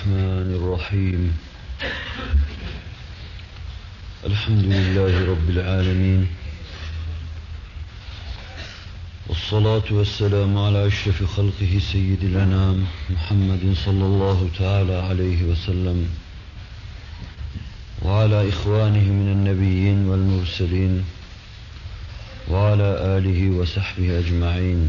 الرحمن الرحيم. الحمد لله رب العالمين. والصلاة والسلام على أشرف خلقه سيد الأنام محمد صلى الله تعالى عليه وسلم. وعلى إخوانه من النبيين والمرسلين. وعلى آله وصحبه أجمعين.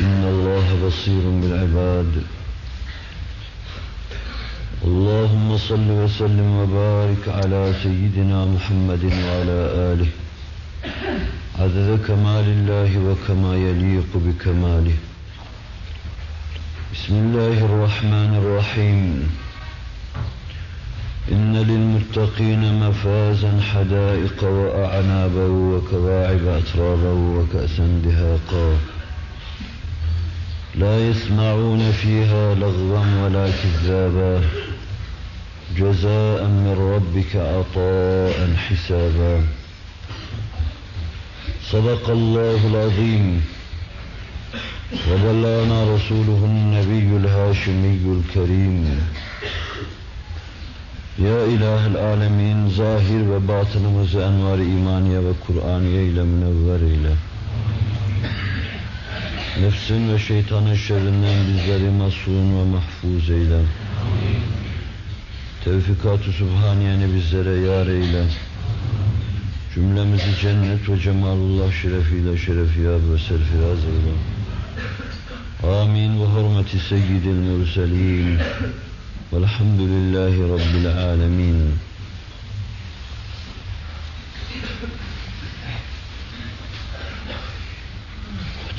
إن الله بصير بالعباد. اللهم صل وسلم وبارك على سيدنا محمد وعلى آله. عدد كمال الله وكما يليق بكماله. بسم الله الرحمن الرحيم. إن للمتقين مفازا حدائق وأعنابا وكواعب أترابا وكأسا دهاقا. لا يسمعون فيها لغوا ولا كذابا. جزاء من ربك عطاء حسابا. صدق الله العظيم. وبلغنا رسوله النبي الهاشمي الكريم. Ya İlah-ül Alemin, zahir ve batınımızı envar-ı imaniye ve Kur'aniye ile münevver. Nefsin ve şeytanın şerrinden bizleri masum ve mahfuz eyle. Tevfikat-ı Sübhaniye'ni bizlere yar eyle. Cümlemizi cennet ve cemalullah şerefiyle şerefiyab ve serfiraz eyle. Amin ve hürmeti seyyidil mürselin. Velhamdülillahi Rabbil alemin.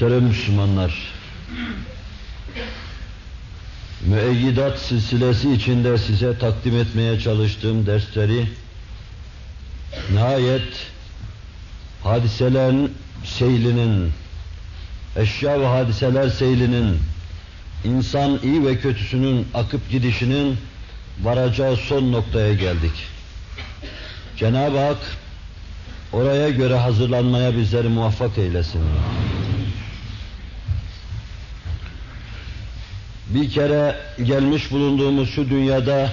Muhterem Müslümanlar, müeyyidat silsilesi içinde size takdim etmeye çalıştığım dersleri nihayet hadiselerin seylinin, eşya ve hadiseler seylinin, insan iyi ve kötüsünün akıp gidişinin varacağı son noktaya geldik. Cenab-ı Hak oraya göre hazırlanmaya bizleri muvaffak eylesin. Bir kere gelmiş bulunduğumuz şu dünyada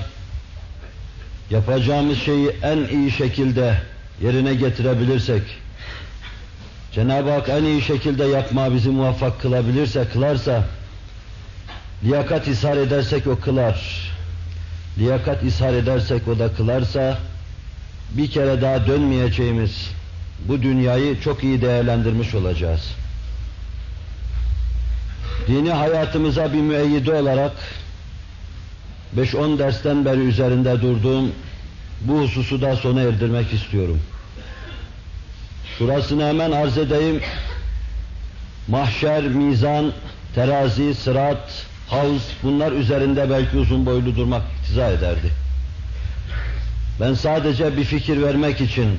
yapacağımız şeyi en iyi şekilde yerine getirebilirsek, Cenab-ı Hak en iyi şekilde yapma bizi muvaffak kılabilirse, kılarsa, liyakat ishar edersek o kılar, liyakat ishar edersek o da kılarsa, bir kere daha dönmeyeceğimiz bu dünyayı çok iyi değerlendirmiş olacağız. Dini hayatımıza bir müeyyide olarak 5-10 dersten beri üzerinde durduğum bu hususu da sona erdirmek istiyorum. Şurasını hemen arz edeyim. Mahşer, mizan, terazi, sırat, havuz bunlar üzerinde belki uzun boylu durmak iktiza ederdi. Ben sadece bir fikir vermek için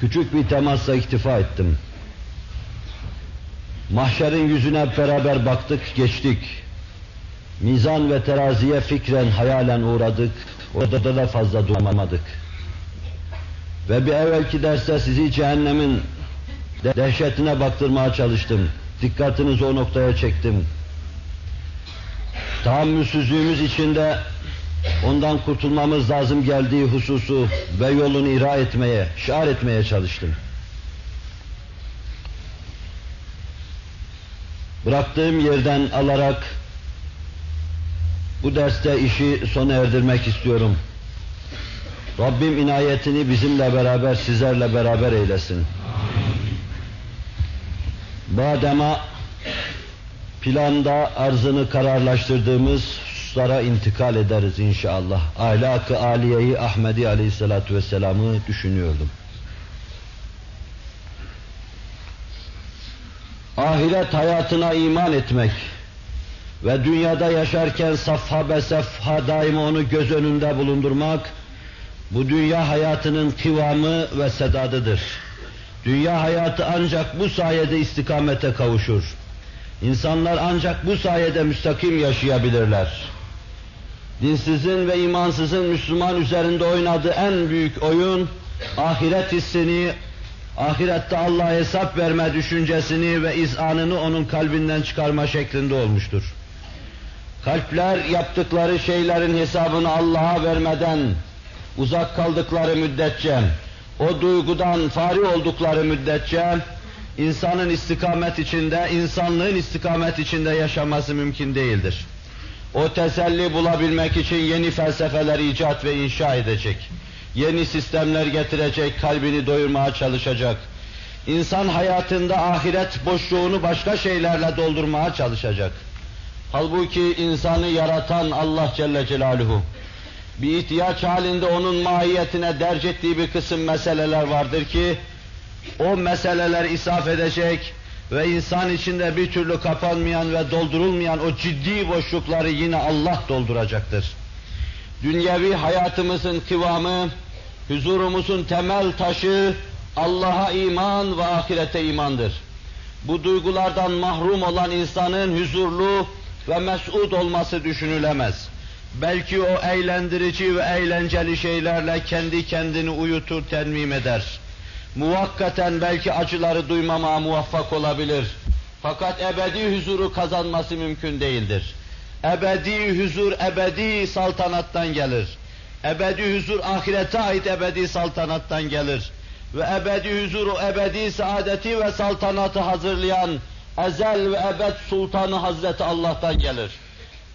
küçük bir temasla iktifa ettim. Mahşerin yüzüne beraber baktık, geçtik. Mizan ve teraziye fikren, hayalen uğradık. Orada da fazla duramadık. Ve bir evvelki derste sizi cehennemin dehşetine baktırmaya çalıştım. Dikkatinizi o noktaya çektim. Tahammülsüzlüğümüz içinde ondan kurtulmamız lazım geldiği hususu ve yolunu ira etmeye, şiar etmeye çalıştım. Bıraktığım yerden alarak bu derste işi sona erdirmek istiyorum. Rabbim inayetini bizimle beraber, sizlerle beraber eylesin. Badema planda arzını kararlaştırdığımız hususlara intikal ederiz inşallah. Ahlak-ı Aliye'yi Ahmedi Aleyhisselatü Vesselam'ı düşünüyordum. Ahiret hayatına iman etmek, ve dünyada yaşarken safha be safha daima onu göz önünde bulundurmak, bu dünya hayatının kıvamı ve sedadıdır. Dünya hayatı ancak bu sayede istikamete kavuşur. İnsanlar ancak bu sayede müstakim yaşayabilirler. Dinsizin ve imansızın Müslüman üzerinde oynadığı en büyük oyun, ahiret hissini, ahirette Allah'a hesap verme düşüncesini ve izanını onun kalbinden çıkarma şeklinde olmuştur. Kalpler yaptıkları şeylerin hesabını Allah'a vermeden uzak kaldıkları müddetçe, o duygudan fari oldukları müddetçe insanın istikamet içinde, insanlığın istikamet içinde yaşaması mümkün değildir. O teselli bulabilmek için yeni felsefeler icat ve inşa edecek. Yeni sistemler getirecek, kalbini doyurmaya çalışacak. İnsan hayatında ahiret boşluğunu başka şeylerle doldurmaya çalışacak. Halbuki insanı yaratan Allah Celle Celaluhu, bir ihtiyaç halinde onun mahiyetine derc ettiği bir kısım meseleler vardır ki, o meseleler isaf edecek ve insan içinde bir türlü kapanmayan ve doldurulmayan o ciddi boşlukları yine Allah dolduracaktır. Dünyevi hayatımızın kıvamı, huzurumuzun temel taşı Allah'a iman ve ahirete imandır. Bu duygulardan mahrum olan insanın huzurlu ve mes'ud olması düşünülemez. Belki o eğlendirici ve eğlenceli şeylerle kendi kendini uyutur, tenmim eder. Muvakkaten belki acıları duymamaya muvaffak olabilir. Fakat ebedi huzuru kazanması mümkün değildir. Ebedi huzur, ebedi saltanattan gelir. Ebedi huzur ahirete ait ebedi saltanattan gelir. Ve ebedi huzuru, ebedi saadeti ve saltanatı hazırlayan ezel ve ebed sultanı Hazreti Allah'tan gelir.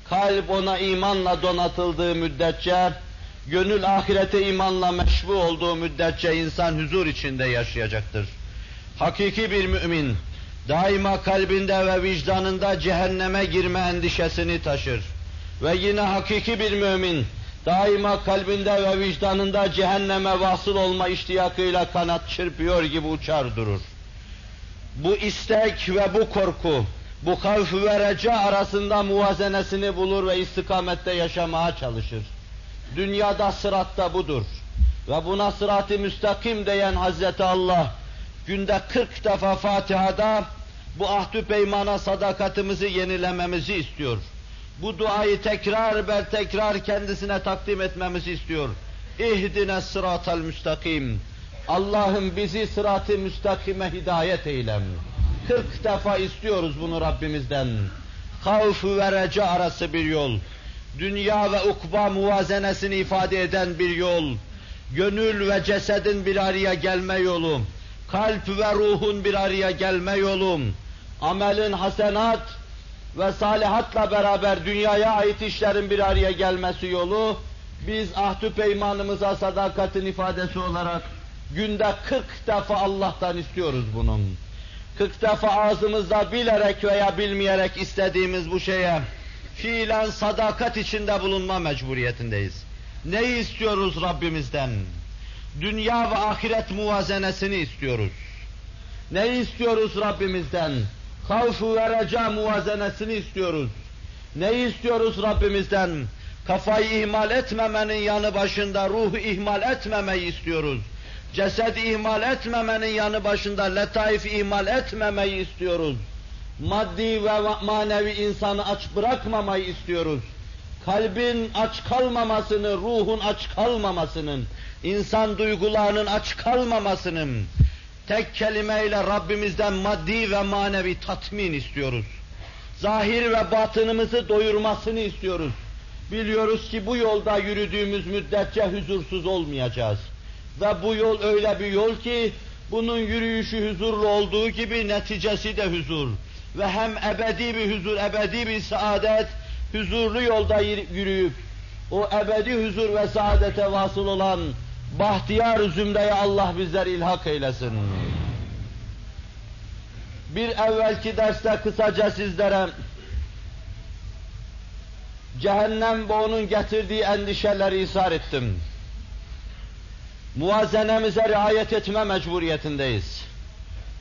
Kalp ona imanla donatıldığı müddetçe, gönül ahirete imanla meşbu olduğu müddetçe insan huzur içinde yaşayacaktır. Hakiki bir mümin, daima kalbinde ve vicdanında cehenneme girme endişesini taşır. Ve yine hakiki bir mümin, daima kalbinde ve vicdanında cehenneme vasıl olma iştiyakıyla kanat çırpıyor gibi uçar durur. Bu istek ve bu korku, bu havf ve reca arasında muvazenesini bulur ve istikamette yaşamaya çalışır. Dünyada sıratta budur. Ve buna sırat-ı müstakim diyen Hazreti Allah, günde 40 defa Fatiha'da bu ahdü peymana sadakatimizi yenilememizi istiyor. Bu duayı tekrar ber tekrar kendisine takdim etmemizi istiyor. İhdine sıratal müstakim. Allah'ım bizi sırat-ı müstakime hidayet eylem. 40 defa istiyoruz bunu Rabbimizden. Havf ve reca arası bir yol. Dünya ve ukba muvazenesini ifade eden bir yol. Gönül ve cesedin bir araya gelme yolu. Kalp ve ruhun bir araya gelme yolu. Amelin hasenat ve salihatla beraber dünyaya ait işlerin bir araya gelmesi yolu. Biz ahdü peymanımıza sadakatin ifadesi olarak günde 40 defa Allah'tan istiyoruz bunun. 40 defa ağzımızda bilerek veya bilmeyerek istediğimiz bu şeye fiilen sadakat içinde bulunma mecburiyetindeyiz. Neyi istiyoruz Rabbimizden? Dünya ve ahiret muvazenesini istiyoruz. Neyi istiyoruz Rabbimizden? Havf ve reca muvazenesini istiyoruz. Neyi istiyoruz Rabbimizden? Kafayı ihmal etmemenin yanı başında ruhu ihmal etmemeyi istiyoruz. Cesedi ihmal etmemenin yanı başında letaifi ihmal etmemeyi istiyoruz. Maddi ve manevi insanı aç bırakmamayı istiyoruz. Kalbin aç kalmamasını, ruhun aç kalmamasının, insan duygularının aç kalmamasının, tek kelimeyle Rabbimizden maddi ve manevi tatmin istiyoruz. Zahir ve batınımızı doyurmasını istiyoruz. Biliyoruz ki bu yolda yürüdüğümüz müddetçe huzursuz olmayacağız. Ve bu yol öyle bir yol ki, bunun yürüyüşü huzurlu olduğu gibi neticesi de huzur. Ve hem ebedi bir huzur, ebedi bir saadet, huzurlu yolda yürüyüp, o ebedi huzur ve saadete vasıl olan bahtiyar zümreye Allah bizler ilhak eylesin. Bir evvelki derste kısaca sizlere cehennem ve onun getirdiği endişeleri isar ettim muvazenemize riayet etme mecburiyetindeyiz.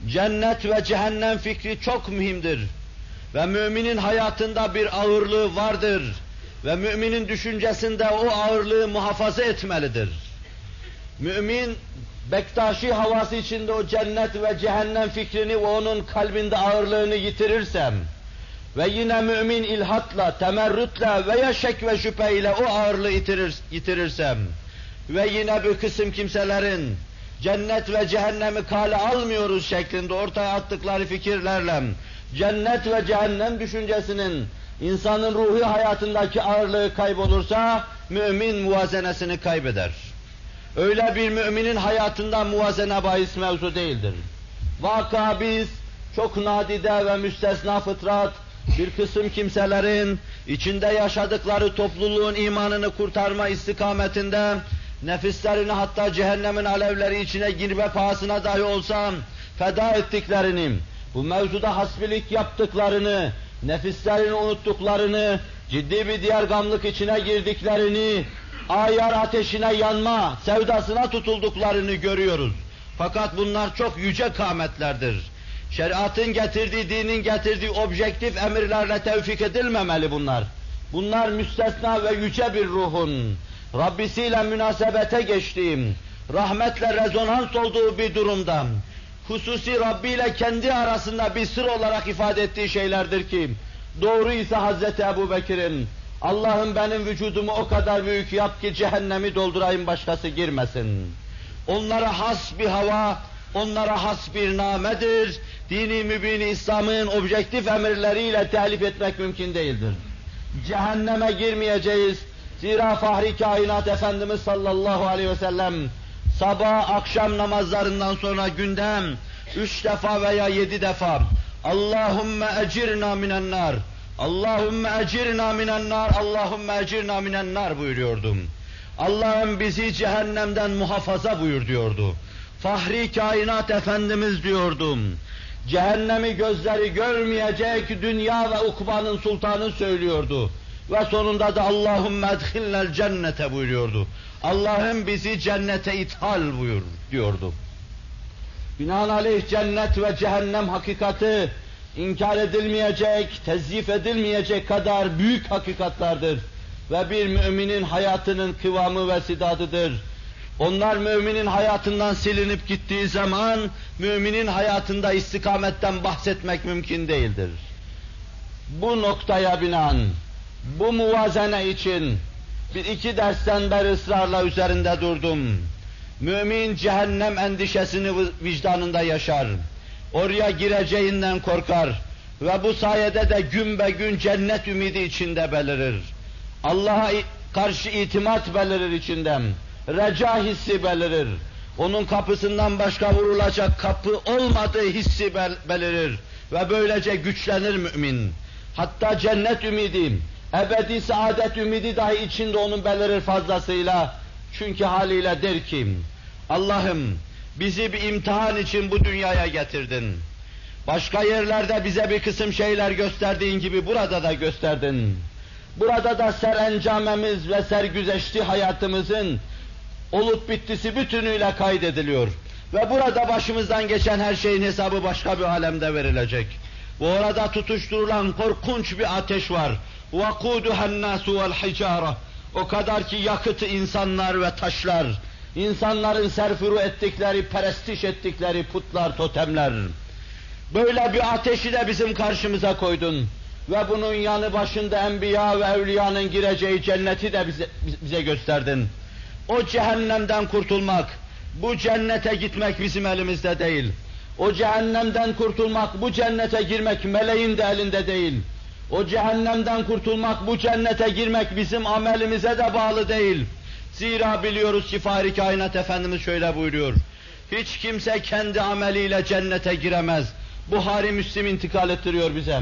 Cennet ve cehennem fikri çok mühimdir. Ve müminin hayatında bir ağırlığı vardır. Ve müminin düşüncesinde o ağırlığı muhafaza etmelidir. Mümin, Bektaşi havası içinde o cennet ve cehennem fikrini ve onun kalbinde ağırlığını yitirirsem, ve yine mümin ilhatla, temerrütle veya şek ve şüpheyle o ağırlığı yitirir, yitirirsem, ve yine bu kısım kimselerin cennet ve cehennemi kale almıyoruz şeklinde ortaya attıkları fikirlerle cennet ve cehennem düşüncesinin insanın ruhi hayatındaki ağırlığı kaybolursa mümin muvazenesini kaybeder. Öyle bir müminin hayatında muvazene bahis mevzu değildir. Vaka biz çok nadide ve müstesna fıtrat bir kısım kimselerin içinde yaşadıkları topluluğun imanını kurtarma istikametinde nefislerini hatta cehennemin alevleri içine girme pahasına dahi olsa feda ettiklerini, bu mevzuda hasbilik yaptıklarını, nefislerini unuttuklarını, ciddi bir diğer gamlık içine girdiklerini, ayar ateşine yanma, sevdasına tutulduklarını görüyoruz. Fakat bunlar çok yüce kâmetlerdir. Şeriatın getirdiği, dinin getirdiği objektif emirlerle tevfik edilmemeli bunlar. Bunlar müstesna ve yüce bir ruhun, Rabbisiyle münasebete geçtiğim, rahmetle rezonans olduğu bir durumda, hususi Rabbi ile kendi arasında bir sır olarak ifade ettiği şeylerdir ki, doğru ise Hazreti Ebu Bekir'in, Allah'ım benim vücudumu o kadar büyük yap ki cehennemi doldurayım başkası girmesin. Onlara has bir hava, onlara has bir namedir. Dini mübin İslam'ın objektif emirleriyle telif etmek mümkün değildir. Cehenneme girmeyeceğiz. Zira Fahri Kainat Efendimiz sallallahu aleyhi ve sellem sabah akşam namazlarından sonra gündem üç defa veya yedi defa Allahümme ecirna minen nar Allahümme ecirna minen nar Allahümme ecirna minen nar buyuruyordum. Allah'ım bizi cehennemden muhafaza buyur diyordu. Fahri kainat Efendimiz diyordum. Cehennemi gözleri görmeyecek dünya ve ukbanın sultanı söylüyordu. Ve sonunda da Allahümme edhilnel cennete buyuruyordu. Allah'ım bizi cennete ithal buyur diyordu. Binaenaleyh cennet ve cehennem hakikati inkar edilmeyecek, tezyif edilmeyecek kadar büyük hakikatlardır. Ve bir müminin hayatının kıvamı ve sidadıdır. Onlar müminin hayatından silinip gittiği zaman, müminin hayatında istikametten bahsetmek mümkün değildir. Bu noktaya binaen, bu muvazene için bir iki dersten beri ısrarla üzerinde durdum. Mümin cehennem endişesini vicdanında yaşar. Oraya gireceğinden korkar ve bu sayede de gün be gün cennet ümidi içinde belirir. Allah'a karşı itimat belirir içinden. Reca hissi belirir. Onun kapısından başka vurulacak kapı olmadığı hissi bel belirir. Ve böylece güçlenir mümin. Hatta cennet ümidi, ebedi saadet ümidi dahi içinde onun belirir fazlasıyla. Çünkü haliyle der ki, Allah'ım bizi bir imtihan için bu dünyaya getirdin. Başka yerlerde bize bir kısım şeyler gösterdiğin gibi burada da gösterdin. Burada da serencamemiz ve sergüzeşti hayatımızın olup bittisi bütünüyle kaydediliyor. Ve burada başımızdan geçen her şeyin hesabı başka bir alemde verilecek. Bu orada tutuşturulan korkunç bir ateş var. وَقُودُهَا النَّاسُ وَالْحِجَارَةِ O kadar ki yakıtı insanlar ve taşlar, insanların serfuru ettikleri, perestiş ettikleri putlar, totemler. Böyle bir ateşi de bizim karşımıza koydun. Ve bunun yanı başında enbiya ve evliyanın gireceği cenneti de bize, bize gösterdin. O cehennemden kurtulmak, bu cennete gitmek bizim elimizde değil. O cehennemden kurtulmak, bu cennete girmek meleğin de elinde değil. O cehennemden kurtulmak, bu cennete girmek bizim amelimize de bağlı değil. Zira biliyoruz ki Fahri Kainat Efendimiz şöyle buyuruyor. Hiç kimse kendi ameliyle cennete giremez. Buhari Müslim intikal ettiriyor bize.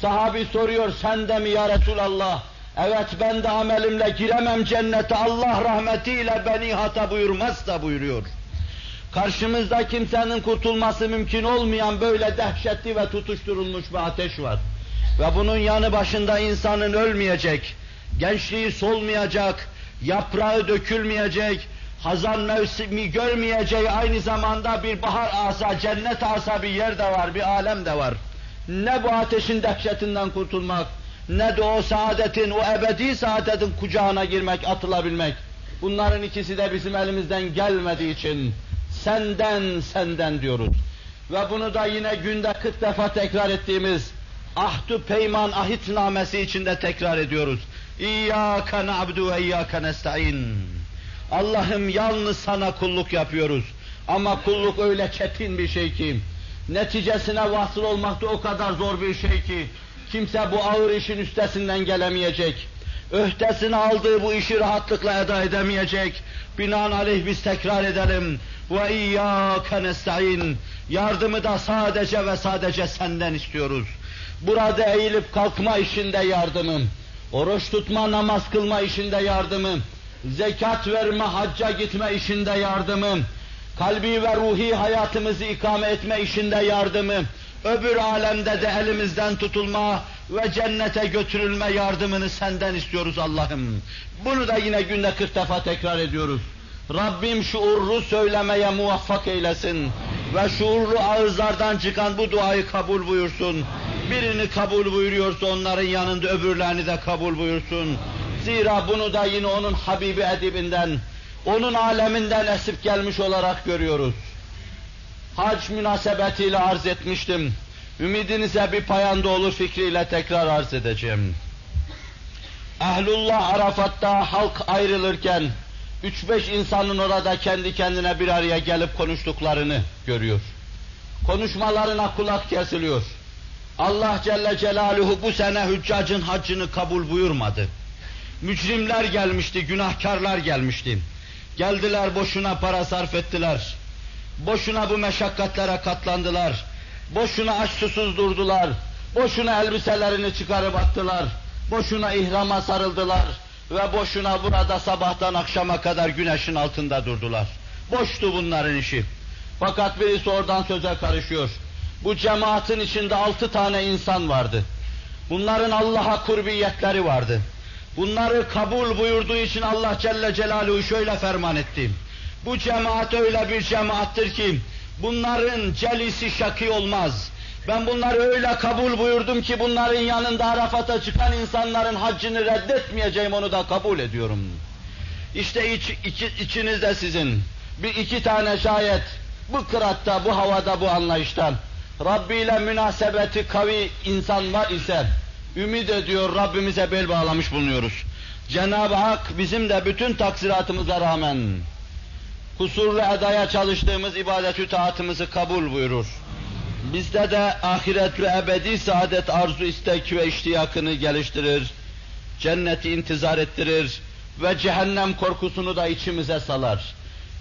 Sahabi soruyor, sen de mi ya Resulallah? Evet ben de amelimle giremem cennete, Allah rahmetiyle beni hata buyurmaz da buyuruyor. Karşımızda kimsenin kurtulması mümkün olmayan böyle dehşetli ve tutuşturulmuş bir ateş var. Ve bunun yanı başında insanın ölmeyecek, gençliği solmayacak, yaprağı dökülmeyecek, hazan mevsimi görmeyeceği aynı zamanda bir bahar asa, cennet asa bir yer de var, bir alem de var. ne bu ateşin dehşetinden kurtulmak, ne de o saadetin, o ebedi saadetin kucağına girmek, atılabilmek. Bunların ikisi de bizim elimizden gelmediği için senden, senden diyoruz. Ve bunu da yine günde 40 defa tekrar ettiğimiz ahdu peyman ahitnamesi içinde tekrar ediyoruz. İyyâke na'budu ve iyyâke nesta'in. Allah'ım yalnız sana kulluk yapıyoruz. Ama kulluk öyle çetin bir şey ki, neticesine vasıl olmak da o kadar zor bir şey ki, kimse bu ağır işin üstesinden gelemeyecek. Öhtesine aldığı bu işi rahatlıkla eda edemeyecek. Binaenaleyh biz tekrar edelim. Ve iyyâke nesta'in. Yardımı da sadece ve sadece senden istiyoruz. Burada eğilip kalkma işinde yardımım. Oruç tutma, namaz kılma işinde yardımım. Zekat verme, hacca gitme işinde yardımım. Kalbi ve ruhi hayatımızı ikame etme işinde yardımım. Öbür alemde de elimizden tutulma ve cennete götürülme yardımını senden istiyoruz Allah'ım. Bunu da yine günde 40 defa tekrar ediyoruz. Rabbim şuurlu söylemeye muvaffak eylesin ve şuurlu ağızlardan çıkan bu duayı kabul buyursun. Birini kabul buyuruyorsa onların yanında öbürlerini de kabul buyursun. Zira bunu da yine onun Habibi edibinden, onun aleminden esip gelmiş olarak görüyoruz. Hac münasebetiyle arz etmiştim. Ümidinize bir payanda olur fikriyle tekrar arz edeceğim. Ehlullah Arafat'ta halk ayrılırken, üç beş insanın orada kendi kendine bir araya gelip konuştuklarını görüyor. Konuşmalarına kulak kesiliyor. Allah Celle Celaluhu bu sene hüccacın haccını kabul buyurmadı. Mücrimler gelmişti, günahkarlar gelmişti. Geldiler boşuna para sarf ettiler. Boşuna bu meşakkatlere katlandılar. Boşuna aç susuz durdular. Boşuna elbiselerini çıkarıp attılar. Boşuna ihrama sarıldılar. Ve boşuna burada sabahtan akşama kadar güneşin altında durdular. Boştu bunların işi. Fakat birisi oradan söze karışıyor. Bu cemaatin içinde altı tane insan vardı. Bunların Allah'a kurbiyetleri vardı. Bunları kabul buyurduğu için Allah Celle Celaluhu şöyle ferman etti. Bu cemaat öyle bir cemaattir ki bunların celisi şaki olmaz. Ben bunları öyle kabul buyurdum ki bunların yanında Arafat'a çıkan insanların haccını reddetmeyeceğim onu da kabul ediyorum. İşte iç, iç, içinizde sizin bir iki tane şayet bu kıratta, bu havada, bu anlayıştan Rabbi ile münasebeti kavi insan var ise ümit ediyor Rabbimize bel bağlamış bulunuyoruz. Cenab-ı Hak bizim de bütün taksiratımıza rağmen kusurlu edaya çalıştığımız ibadetü taatımızı kabul buyurur. Bizde de ahiret ve ebedi saadet arzu istek ve iştiyakını geliştirir. Cenneti intizar ettirir ve cehennem korkusunu da içimize salar.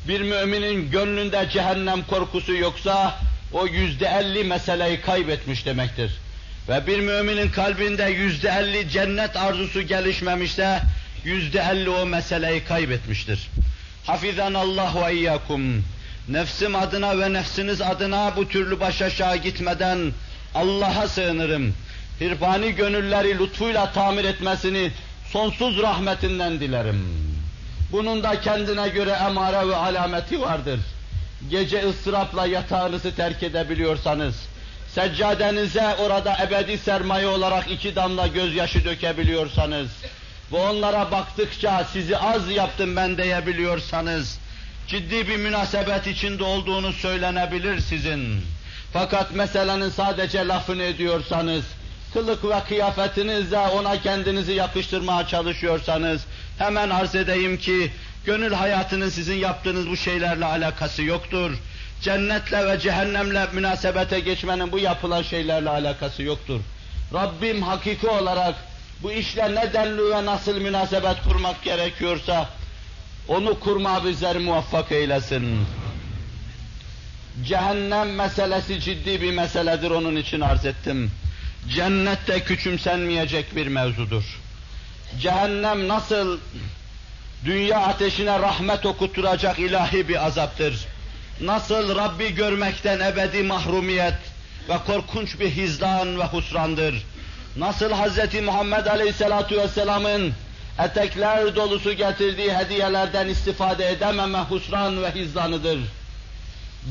Bir müminin gönlünde cehennem korkusu yoksa o yüzde elli meseleyi kaybetmiş demektir. Ve bir müminin kalbinde yüzde elli cennet arzusu gelişmemişse yüzde elli o meseleyi kaybetmiştir. Hafizan Allah ve iyyakum. Nefsim adına ve nefsiniz adına bu türlü baş aşağı gitmeden Allah'a sığınırım. Hirfani gönülleri lütfuyla tamir etmesini sonsuz rahmetinden dilerim. Bunun da kendine göre emare ve alameti vardır. Gece ıstırapla yatağınızı terk edebiliyorsanız, seccadenize orada ebedi sermaye olarak iki damla gözyaşı dökebiliyorsanız, ve onlara baktıkça sizi az yaptım ben diyebiliyorsanız, ciddi bir münasebet içinde olduğunu söylenebilir sizin. Fakat meselenin sadece lafını ediyorsanız, kılık ve kıyafetinizle ona kendinizi yakıştırmaya çalışıyorsanız, hemen arz edeyim ki, gönül hayatının sizin yaptığınız bu şeylerle alakası yoktur. Cennetle ve cehennemle münasebete geçmenin bu yapılan şeylerle alakası yoktur. Rabbim hakiki olarak bu işle ne denli ve nasıl münasebet kurmak gerekiyorsa onu kurma bizleri muvaffak eylesin. Cehennem meselesi ciddi bir meseledir onun için arz ettim. Cennette küçümsenmeyecek bir mevzudur. Cehennem nasıl dünya ateşine rahmet okutturacak ilahi bir azaptır. Nasıl Rabbi görmekten ebedi mahrumiyet ve korkunç bir hizdan ve husrandır Nasıl Hz. Muhammed Aleyhisselatu Vesselam'ın etekler dolusu getirdiği hediyelerden istifade edememe husran ve hizdanıdır.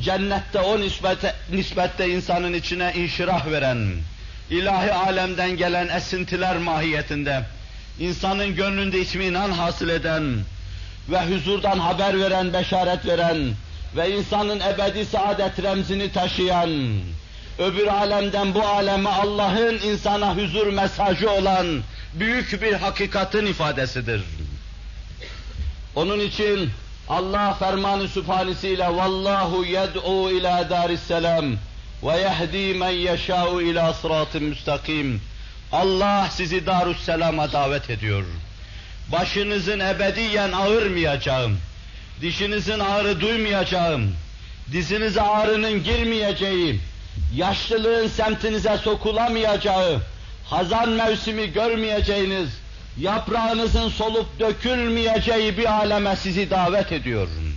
Cennette o nispete, nispette insanın içine inşirah veren, ilahi alemden gelen esintiler mahiyetinde, insanın gönlünde itminan hasıl eden ve huzurdan haber veren, beşaret veren ve insanın ebedi saadet remzini taşıyan, öbür alemden bu aleme Allah'ın insana huzur mesajı olan büyük bir hakikatin ifadesidir. Onun için Allah fermanı sübhanesiyle vallahu yed'u ila daris selam ve yehdi men yeşâ'u ila sıratın müstakim. Allah sizi Darüsselam'a davet ediyor. Başınızın ebediyen ağırmayacağım, dişinizin ağrı duymayacağım, dizinize ağrının girmeyeceği, yaşlılığın semtinize sokulamayacağı, hazan mevsimi görmeyeceğiniz, yaprağınızın solup dökülmeyeceği bir aleme sizi davet ediyorum.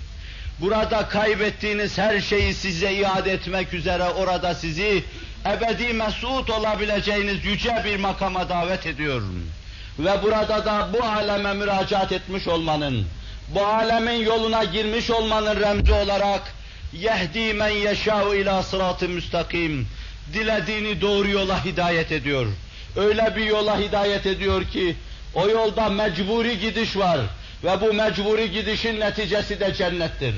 Burada kaybettiğiniz her şeyi size iade etmek üzere orada sizi ebedi mesut olabileceğiniz yüce bir makama davet ediyorum. Ve burada da bu aleme müracaat etmiş olmanın, bu alemin yoluna girmiş olmanın remzi olarak yehdi men yeşâ'u ila sıratı müstakim dilediğini doğru yola hidayet ediyor. Öyle bir yola hidayet ediyor ki o yolda mecburi gidiş var ve bu mecburi gidişin neticesi de cennettir.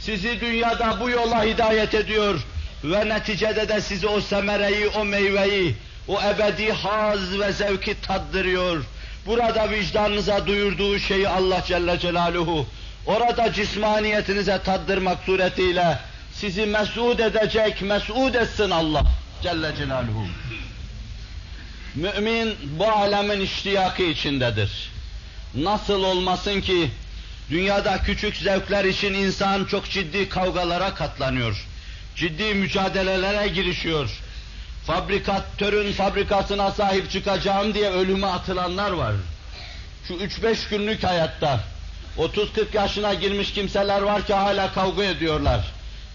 Sizi dünyada bu yola hidayet ediyor ve neticede de sizi o semereyi, o meyveyi, o ebedi haz ve zevki tattırıyor. Burada vicdanınıza duyurduğu şeyi Allah Celle Celaluhu orada cismaniyetinize tattırmak suretiyle sizi mesud edecek, mesud etsin Allah Celle Celaluhu. Mümin bu alemin iştiyakı içindedir. Nasıl olmasın ki dünyada küçük zevkler için insan çok ciddi kavgalara katlanıyor. Ciddi mücadelelere girişiyor. Fabrikatörün fabrikasına sahip çıkacağım diye ölüme atılanlar var. Şu üç beş günlük hayatta 30-40 yaşına girmiş kimseler var ki hala kavga ediyorlar.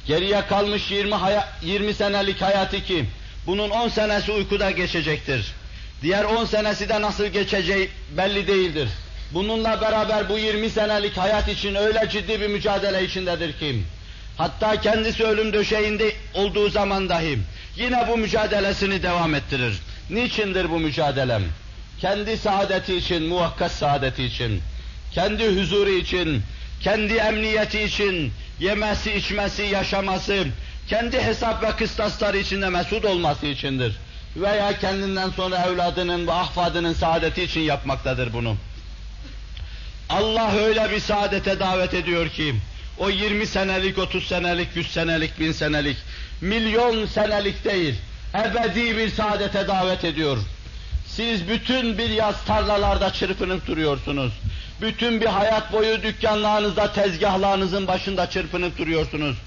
Geriye kalmış 20, 20 senelik hayatı ki bunun 10 senesi uykuda geçecektir. Diğer 10 senesi de nasıl geçeceği belli değildir. Bununla beraber bu 20 senelik hayat için öyle ciddi bir mücadele içindedir ki, hatta kendisi ölüm döşeğinde olduğu zaman dahi yine bu mücadelesini devam ettirir. Niçindir bu mücadelem? Kendi saadeti için, muhakkas saadeti için, kendi huzuru için, kendi emniyeti için, yemesi, içmesi, yaşaması, kendi hesap ve kıstasları içinde mesut olması içindir. Veya kendinden sonra evladının ve ahfadının saadeti için yapmaktadır bunu. Allah öyle bir saadete davet ediyor ki, o 20 senelik, 30 senelik, 100 senelik, 1000 senelik, milyon senelik değil, ebedi bir saadete davet ediyor. Siz bütün bir yaz tarlalarda çırpınıp duruyorsunuz. Bütün bir hayat boyu dükkanlarınızda, tezgahlarınızın başında çırpınıp duruyorsunuz.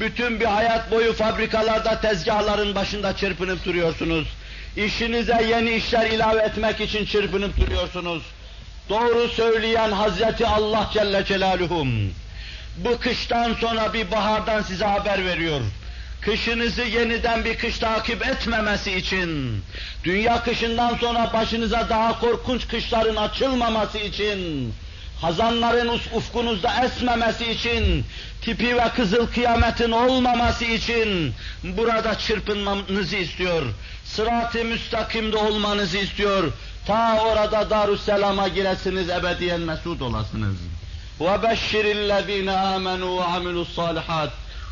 Bütün bir hayat boyu fabrikalarda, tezgahların başında çırpınıp duruyorsunuz. İşinize yeni işler ilave etmek için çırpınıp duruyorsunuz. Doğru söyleyen Hazreti Allah Celle Celaluhum, bu kıştan sonra bir bahardan size haber veriyor. Kışınızı yeniden bir kış takip etmemesi için, dünya kışından sonra başınıza daha korkunç kışların açılmaması için, hazanların ufkunuzda esmemesi için, tipi ve kızıl kıyametin olmaması için burada çırpınmanızı istiyor. Sırat-ı müstakimde olmanızı istiyor. Ta orada Darüsselam'a giresiniz, ebediyen mesud olasınız. وَبَشِّرِ الَّذ۪ينَ آمَنُوا وَعَمِلُوا الصَّالِحَاتِ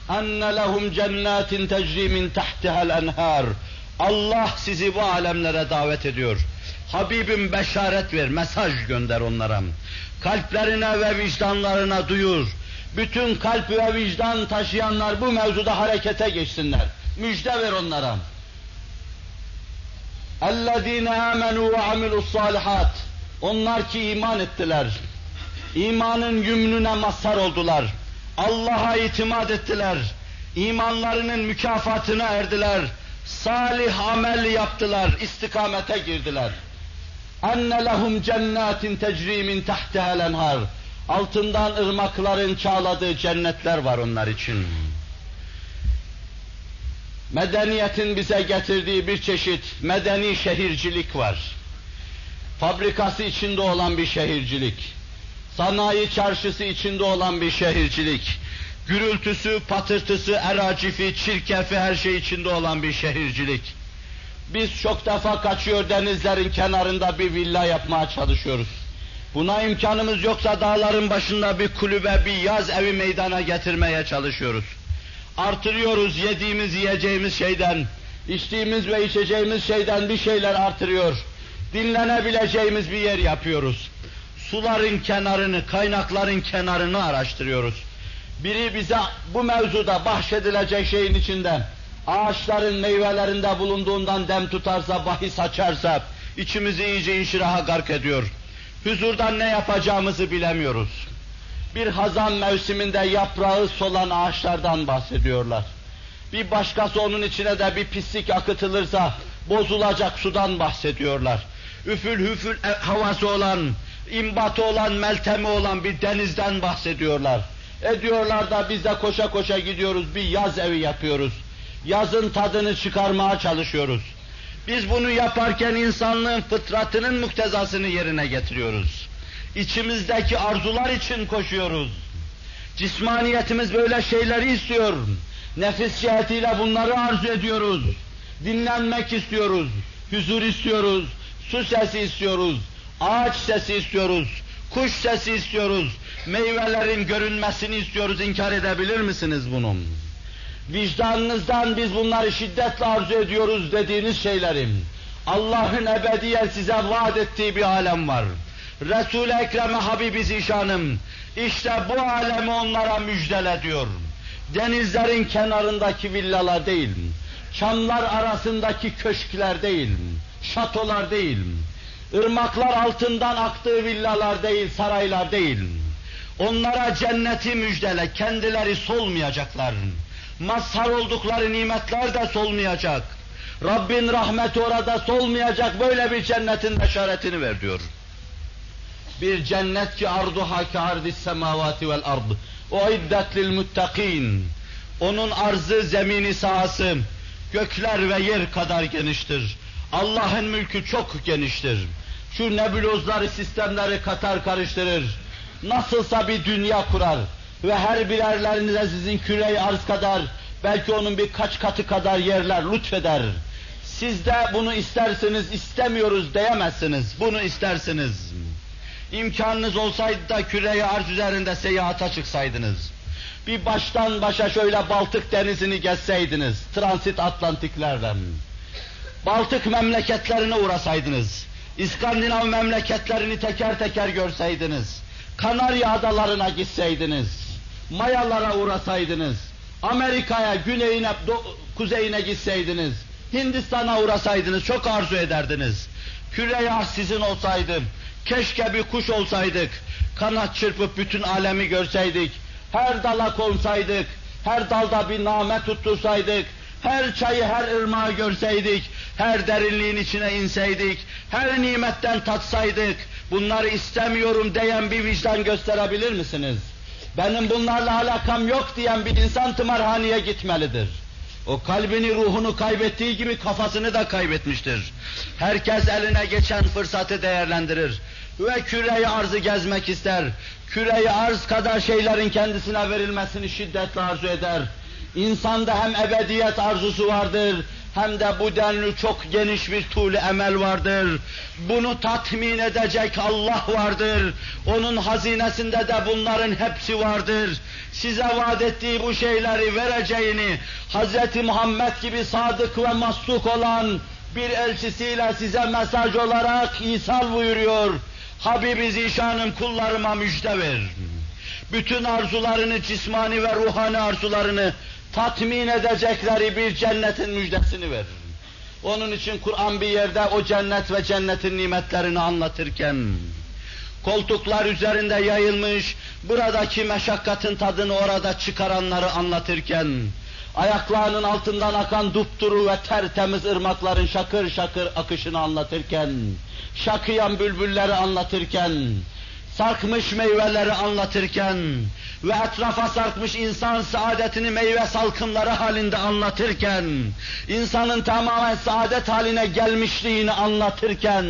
اَنَّ لَهُمْ جَنَّاتٍ تَجْرِي مِنْ تَحْتِهَا الْاَنْهَارِ Allah sizi bu alemlere davet ediyor. Habibim beşaret ver, mesaj gönder onlara. Kalplerine ve vicdanlarına duyur. Bütün kalp ve vicdan taşıyanlar bu mevzuda harekete geçsinler. Müjde ver onlara. اَلَّذ۪ينَ آمَنُوا وَعَمِلُوا الصَّالِحَاتِ Onlar ki iman ettiler. İmanın yümnüne mazhar oldular. Allah'a itimat ettiler. İmanlarının mükafatına erdiler. Salih amel yaptılar, istikamete girdiler. Enne lehum cennetin tecri min tahtiha'l enhar. Altından ırmakların çağladığı cennetler var onlar için. Medeniyetin bize getirdiği bir çeşit medeni şehircilik var. Fabrikası içinde olan bir şehircilik. Sanayi çarşısı içinde olan bir şehircilik. Gürültüsü, patırtısı, eracifi, çirkefi her şey içinde olan bir şehircilik. Biz çok defa kaçıyor denizlerin kenarında bir villa yapmaya çalışıyoruz. Buna imkanımız yoksa dağların başında bir kulübe, bir yaz evi meydana getirmeye çalışıyoruz. Artırıyoruz yediğimiz, yiyeceğimiz şeyden, içtiğimiz ve içeceğimiz şeyden bir şeyler artırıyor. Dinlenebileceğimiz bir yer yapıyoruz. Suların kenarını, kaynakların kenarını araştırıyoruz. Biri bize bu mevzuda bahşedilecek şeyin içinden, ağaçların meyvelerinde bulunduğundan dem tutarsa, bahis açarsa, içimizi iyice inşiraha gark ediyor. Huzurdan ne yapacağımızı bilemiyoruz. Bir hazan mevsiminde yaprağı solan ağaçlardan bahsediyorlar. Bir başkası onun içine de bir pislik akıtılırsa bozulacak sudan bahsediyorlar. Üfül hüfül e, havası olan, imbatı olan, meltemi olan bir denizden bahsediyorlar. Ediyorlar da biz de koşa koşa gidiyoruz, bir yaz evi yapıyoruz. Yazın tadını çıkarmaya çalışıyoruz. Biz bunu yaparken insanlığın fıtratının muktezasını yerine getiriyoruz. İçimizdeki arzular için koşuyoruz. Cismaniyetimiz böyle şeyleri istiyor. Nefis cihetiyle bunları arzu ediyoruz. Dinlenmek istiyoruz. Huzur istiyoruz. Su sesi istiyoruz. Ağaç sesi istiyoruz. Kuş sesi istiyoruz. Meyvelerin görünmesini istiyoruz. İnkar edebilir misiniz bunu? Vicdanınızdan biz bunları şiddetle arzu ediyoruz dediğiniz şeylerim. Allah'ın ebediyen size vaat ettiği bir alem var. Resul-i Ekrem'e Habibi Zişanım, işte bu alemi onlara müjdele diyor. Denizlerin kenarındaki villalar değil, çamlar arasındaki köşkler değil, şatolar değil, ırmaklar altından aktığı villalar değil, saraylar değil. Onlara cenneti müjdele, kendileri solmayacaklar. Mazhar oldukları nimetler de solmayacak. Rabbin rahmeti orada solmayacak, böyle bir cennetin beşaretini ver diyor. Bir cennet ki arduha ki ardis semavati vel ard. O iddet lil muttakin. Onun arzı, zemini sahası, gökler ve yer kadar geniştir. Allah'ın mülkü çok geniştir. Şu nebulozları, sistemleri katar karıştırır. Nasılsa bir dünya kurar ve her birerlerinize sizin küreyi arz kadar, belki onun birkaç katı kadar yerler lütfeder. Siz de bunu istersiniz, istemiyoruz diyemezsiniz. Bunu istersiniz. İmkanınız olsaydı da küreyi arz üzerinde seyahata çıksaydınız. Bir baştan başa şöyle Baltık denizini gezseydiniz, transit Atlantiklerden. Baltık memleketlerine uğrasaydınız. İskandinav memleketlerini teker teker görseydiniz. Kanarya adalarına gitseydiniz. Mayalara uğrasaydınız. Amerika'ya, güneyine, kuzeyine gitseydiniz. Hindistan'a uğrasaydınız çok arzu ederdiniz. Küre yağ sizin olsaydı, keşke bir kuş olsaydık, kanat çırpıp bütün alemi görseydik, her dala konsaydık, her dalda bir name tuttursaydık, her çayı, her ırmağı görseydik, her derinliğin içine inseydik, her nimetten tatsaydık, bunları istemiyorum diyen bir vicdan gösterebilir misiniz? Benim bunlarla alakam yok diyen bir insan tımarhaneye gitmelidir. O kalbini, ruhunu kaybettiği gibi kafasını da kaybetmiştir. Herkes eline geçen fırsatı değerlendirir. Ve küreyi arzı gezmek ister. Küreyi arz kadar şeylerin kendisine verilmesini şiddetle arzu eder. İnsanda hem ebediyet arzusu vardır, hem de bu denli çok geniş bir tuğlu emel vardır. Bunu tatmin edecek Allah vardır. Onun hazinesinde de bunların hepsi vardır. Size vaat ettiği bu şeyleri vereceğini Hz. Muhammed gibi sadık ve masluk olan bir elçisiyle size mesaj olarak ishal buyuruyor. Habibi Zişan'ım kullarıma müjde ver. Bütün arzularını, cismani ve ruhani arzularını tatmin edecekleri bir cennetin müjdesini verir. Onun için Kur'an bir yerde o cennet ve cennetin nimetlerini anlatırken, koltuklar üzerinde yayılmış, buradaki meşakkatin tadını orada çıkaranları anlatırken, ayaklarının altından akan dupduru ve tertemiz ırmakların şakır şakır akışını anlatırken, şakıyan bülbülleri anlatırken, sarkmış meyveleri anlatırken, ve etrafa sarkmış insan saadetini meyve salkımları halinde anlatırken, insanın tamamen saadet haline gelmişliğini anlatırken,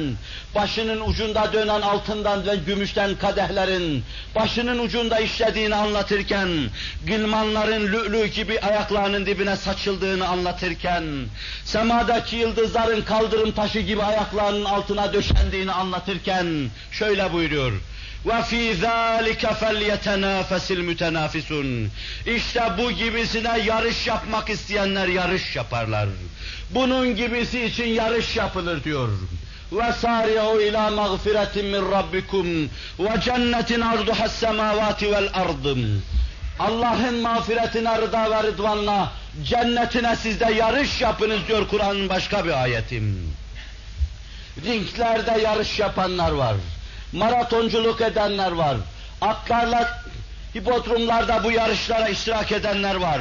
başının ucunda dönen altından ve gümüşten kadehlerin, başının ucunda işlediğini anlatırken, gılmanların lü'lü gibi ayaklarının dibine saçıldığını anlatırken, semadaki yıldızların kaldırım taşı gibi ayaklarının altına döşendiğini anlatırken, şöyle buyuruyor, وَفِي ذَٰلِكَ فَلْيَتَنَافَسِ الْمُتَنَافِسُونَ İşte bu gibisine yarış yapmak isteyenler yarış yaparlar. Bunun gibisi için yarış yapılır diyor. وَسَارِعُوا اِلَى مَغْفِرَةٍ مِّنْ رَبِّكُمْ وَجَنَّةٍ عَرْضُهَا السَّمَاوَاتِ وَالْأَرْضِ Allah'ın mağfiretine, rıda ve rıdvanına, cennetine sizde yarış yapınız diyor Kur'an'ın başka bir ayetim. Ringlerde yarış yapanlar var maratonculuk edenler var. Atlarla hipodromlarda bu yarışlara iştirak edenler var.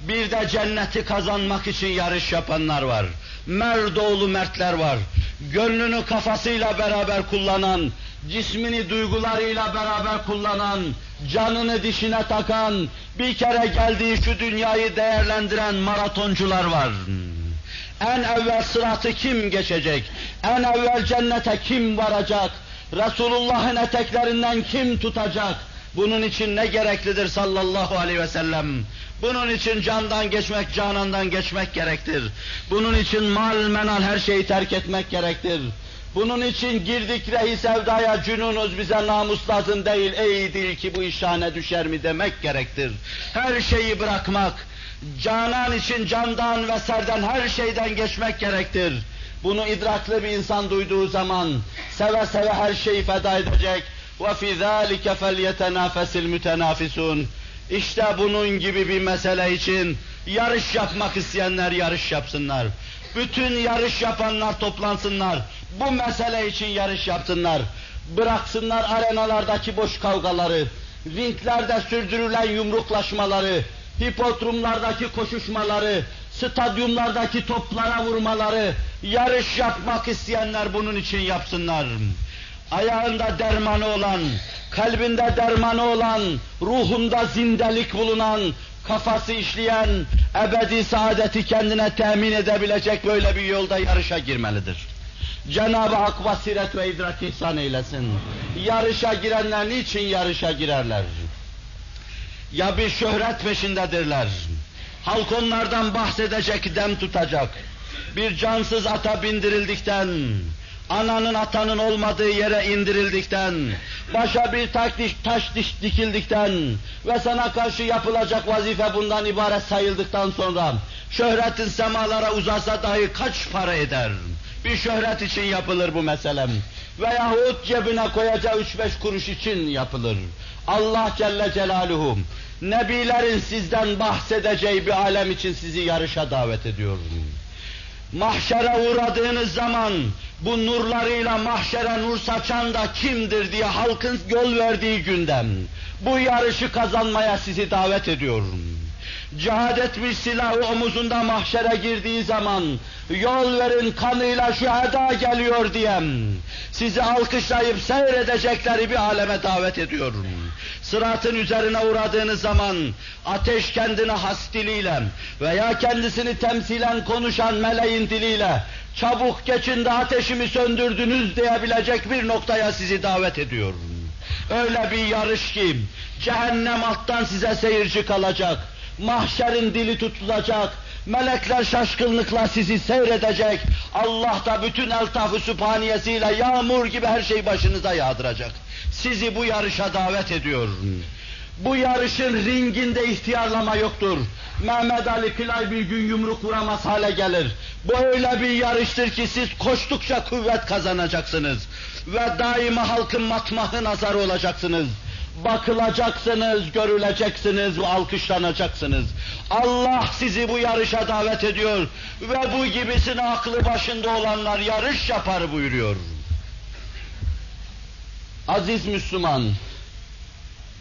Bir de cenneti kazanmak için yarış yapanlar var. Merdoğlu mertler var. Gönlünü kafasıyla beraber kullanan, cismini duygularıyla beraber kullanan, canını dişine takan, bir kere geldiği şu dünyayı değerlendiren maratoncular var. En evvel sıratı kim geçecek? En evvel cennete kim varacak? Resulullah'ın eteklerinden kim tutacak? Bunun için ne gereklidir sallallahu aleyhi ve sellem? Bunun için candan geçmek, canandan geçmek gerektir. Bunun için mal, menal her şeyi terk etmek gerektir. Bunun için girdik rehi sevdaya cünunuz bize namus lazım değil ey dil ki bu işhane düşer mi demek gerektir. Her şeyi bırakmak, canan için candan ve serden her şeyden geçmek gerektir. Bunu idraklı bir insan duyduğu zaman seve seve her şeyi feda edecek. وَفِي ذَٰلِكَ فَلْيَتَنَافَسِ الْمُتَنَافِسُونَ İşte bunun gibi bir mesele için yarış yapmak isteyenler yarış yapsınlar. Bütün yarış yapanlar toplansınlar. Bu mesele için yarış yapsınlar. Bıraksınlar arenalardaki boş kavgaları, ringlerde sürdürülen yumruklaşmaları, hipodromlardaki koşuşmaları, stadyumlardaki toplara vurmaları, yarış yapmak isteyenler bunun için yapsınlar. Ayağında dermanı olan, kalbinde dermanı olan, ruhunda zindelik bulunan, kafası işleyen, ebedi saadeti kendine temin edebilecek böyle bir yolda yarışa girmelidir. Cenab-ı Hak basiret ve idrak ihsan eylesin. Yarışa girenler niçin yarışa girerler? Ya bir şöhret peşindedirler, Halk onlardan bahsedecek, dem tutacak. Bir cansız ata bindirildikten, ananın atanın olmadığı yere indirildikten, başa bir taş, diş, taş diş dikildikten ve sana karşı yapılacak vazife bundan ibaret sayıldıktan sonra şöhretin semalara uzasa dahi kaç para eder? Bir şöhret için yapılır bu meselem. Veyahut cebine koyacağı üç beş kuruş için yapılır. Allah Celle Celaluhu Nebilerin sizden bahsedeceği bir alem için sizi yarışa davet ediyorum. Mahşere uğradığınız zaman bu nurlarıyla mahşere nur saçan da kimdir diye halkın yol verdiği günden bu yarışı kazanmaya sizi davet ediyorum. Cihad etmiş silahı omuzunda mahşere girdiği zaman yol verin kanıyla şüheda geliyor diyem. Sizi alkışlayıp seyredecekleri bir aleme davet ediyorum. Sıratın üzerine uğradığınız zaman ateş kendine has diliyle veya kendisini temsilen konuşan meleğin diliyle çabuk geçin de ateşimi söndürdünüz diyebilecek bir noktaya sizi davet ediyorum. Öyle bir yarış ki cehennem alttan size seyirci kalacak. Mahşerin dili tutulacak, melekler şaşkınlıkla sizi seyredecek, Allah da bütün eltaf-ı sübhaniyesiyle yağmur gibi her şey başınıza yağdıracak. Sizi bu yarışa davet ediyor. Bu yarışın ringinde ihtiyarlama yoktur. Mehmet Ali Kılay bir gün yumruk vuramaz hale gelir. Bu öyle bir yarıştır ki siz koştukça kuvvet kazanacaksınız. Ve daima halkın matmahı nazarı olacaksınız. Bakılacaksınız, görüleceksiniz ve alkışlanacaksınız. Allah sizi bu yarışa davet ediyor ve bu gibisine aklı başında olanlar yarış yapar buyuruyor. Aziz Müslüman,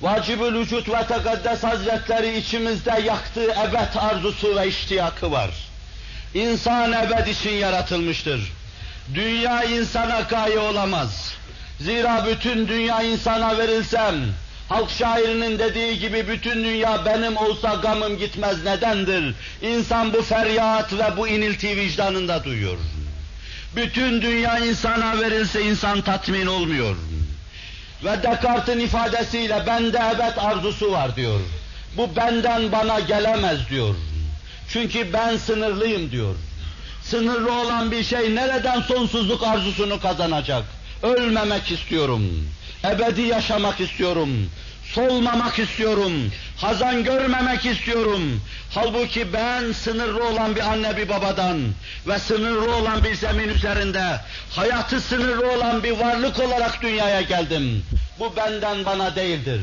Vacibül Vücut ve Tekaddes Hazretleri içimizde yaktığı ebed arzusu ve iştiyakı var. İnsan ebed için yaratılmıştır. Dünya insana gaye olamaz. Zira bütün dünya insana verilsem, Halk şairinin dediği gibi bütün dünya benim olsa gamım gitmez nedendir? İnsan bu feryat ve bu inilti vicdanında duyuyor. Bütün dünya insana verilse insan tatmin olmuyor. Ve Descartes'in ifadesiyle bende evet arzusu var diyor. Bu benden bana gelemez diyor. Çünkü ben sınırlıyım diyor. Sınırlı olan bir şey nereden sonsuzluk arzusunu kazanacak? Ölmemek istiyorum. Ebedi yaşamak istiyorum. Solmamak istiyorum. Hazan görmemek istiyorum. Halbuki ben sınırlı olan bir anne bir babadan ve sınırlı olan bir zemin üzerinde hayatı sınırlı olan bir varlık olarak dünyaya geldim. Bu benden bana değildir.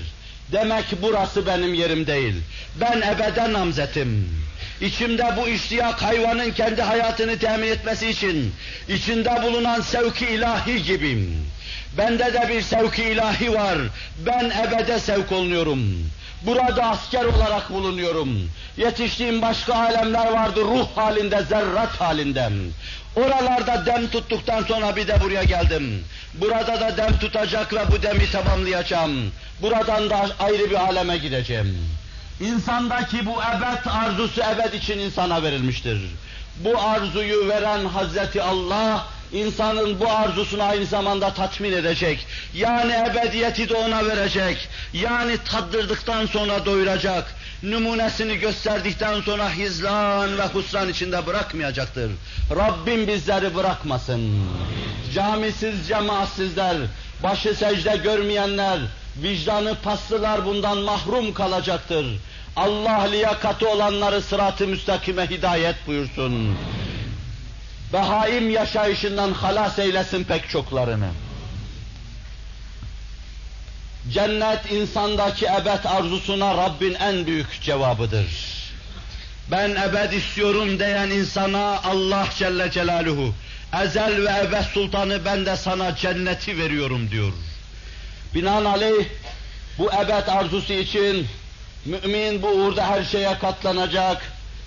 Demek burası benim yerim değil. Ben ebeden namzetim. İçimde bu iştiyak hayvanın kendi hayatını temin etmesi için içinde bulunan sevki ilahi gibiyim. Bende de bir sevki ilahi var. Ben ebede sevk olunuyorum. Burada asker olarak bulunuyorum. Yetiştiğim başka alemler vardı ruh halinde, zerrat halinde. Oralarda dem tuttuktan sonra bir de buraya geldim. Burada da dem tutacak ve bu demi tamamlayacağım. Buradan da ayrı bir aleme gideceğim. İnsandaki bu ebed arzusu ebed için insana verilmiştir. Bu arzuyu veren Hazreti Allah, insanın bu arzusunu aynı zamanda tatmin edecek. Yani ebediyeti de ona verecek. Yani tattırdıktan sonra doyuracak. Numunesini gösterdikten sonra hizlan ve husran içinde bırakmayacaktır. Rabbim bizleri bırakmasın. Camisiz cemaatsizler, başı secde görmeyenler, vicdanı paslılar bundan mahrum kalacaktır. Allah liyakati olanları sırat-ı müstakime hidayet buyursun. Behaim yaşayışından halas eylesin pek çoklarını. Cennet insandaki ebed arzusuna Rabbin en büyük cevabıdır. Ben ebed istiyorum diyen insana Allah Celle Celaluhu ezel ve ebed sultanı ben de sana cenneti veriyorum diyor. Binaenaleyh bu ebed arzusu için mümin bu uğurda her şeye katlanacak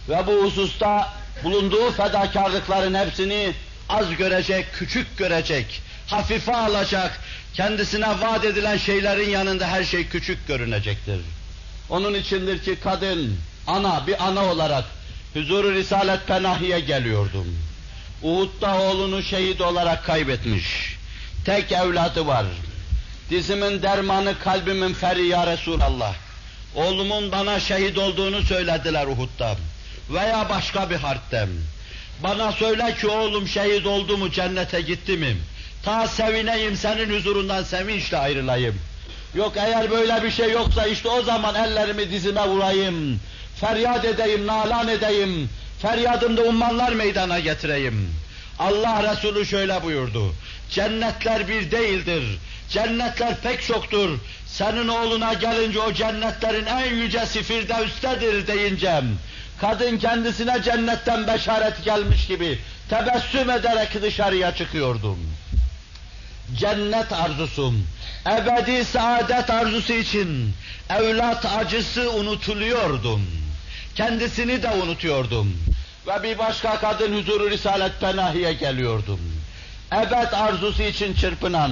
ve bu hususta bulunduğu fedakarlıkların hepsini az görecek, küçük görecek, hafife alacak, kendisine vaat edilen şeylerin yanında her şey küçük görünecektir. Onun içindir ki kadın, ana, bir ana olarak huzuru Risalet Penahi'ye geliyordum. Uhud'da oğlunu şehit olarak kaybetmiş. Tek evladı var. Dizimin dermanı kalbimin feri ya Resulallah. Oğlumun bana şehit olduğunu söylediler Uhud'da veya başka bir harpte. Bana söyle ki oğlum şehit oldu mu cennete gitti mi? Ta sevineyim senin huzurundan sevinçle ayrılayım. Yok eğer böyle bir şey yoksa işte o zaman ellerimi dizime vurayım. Feryat edeyim, nalan edeyim. Feryadımda ummanlar meydana getireyim. Allah Resulü şöyle buyurdu. Cennetler bir değildir. Cennetler pek çoktur. Senin oğluna gelince o cennetlerin en yücesi Firdevs'tedir deyince kadın kendisine cennetten beşaret gelmiş gibi tebessüm ederek dışarıya çıkıyordum. Cennet arzusum, ebedi saadet arzusu için evlat acısı unutuluyordum. Kendisini de unutuyordum. Ve bir başka kadın huzuru Risalet Penahi'ye geliyordum. Ebed arzusu için çırpınan,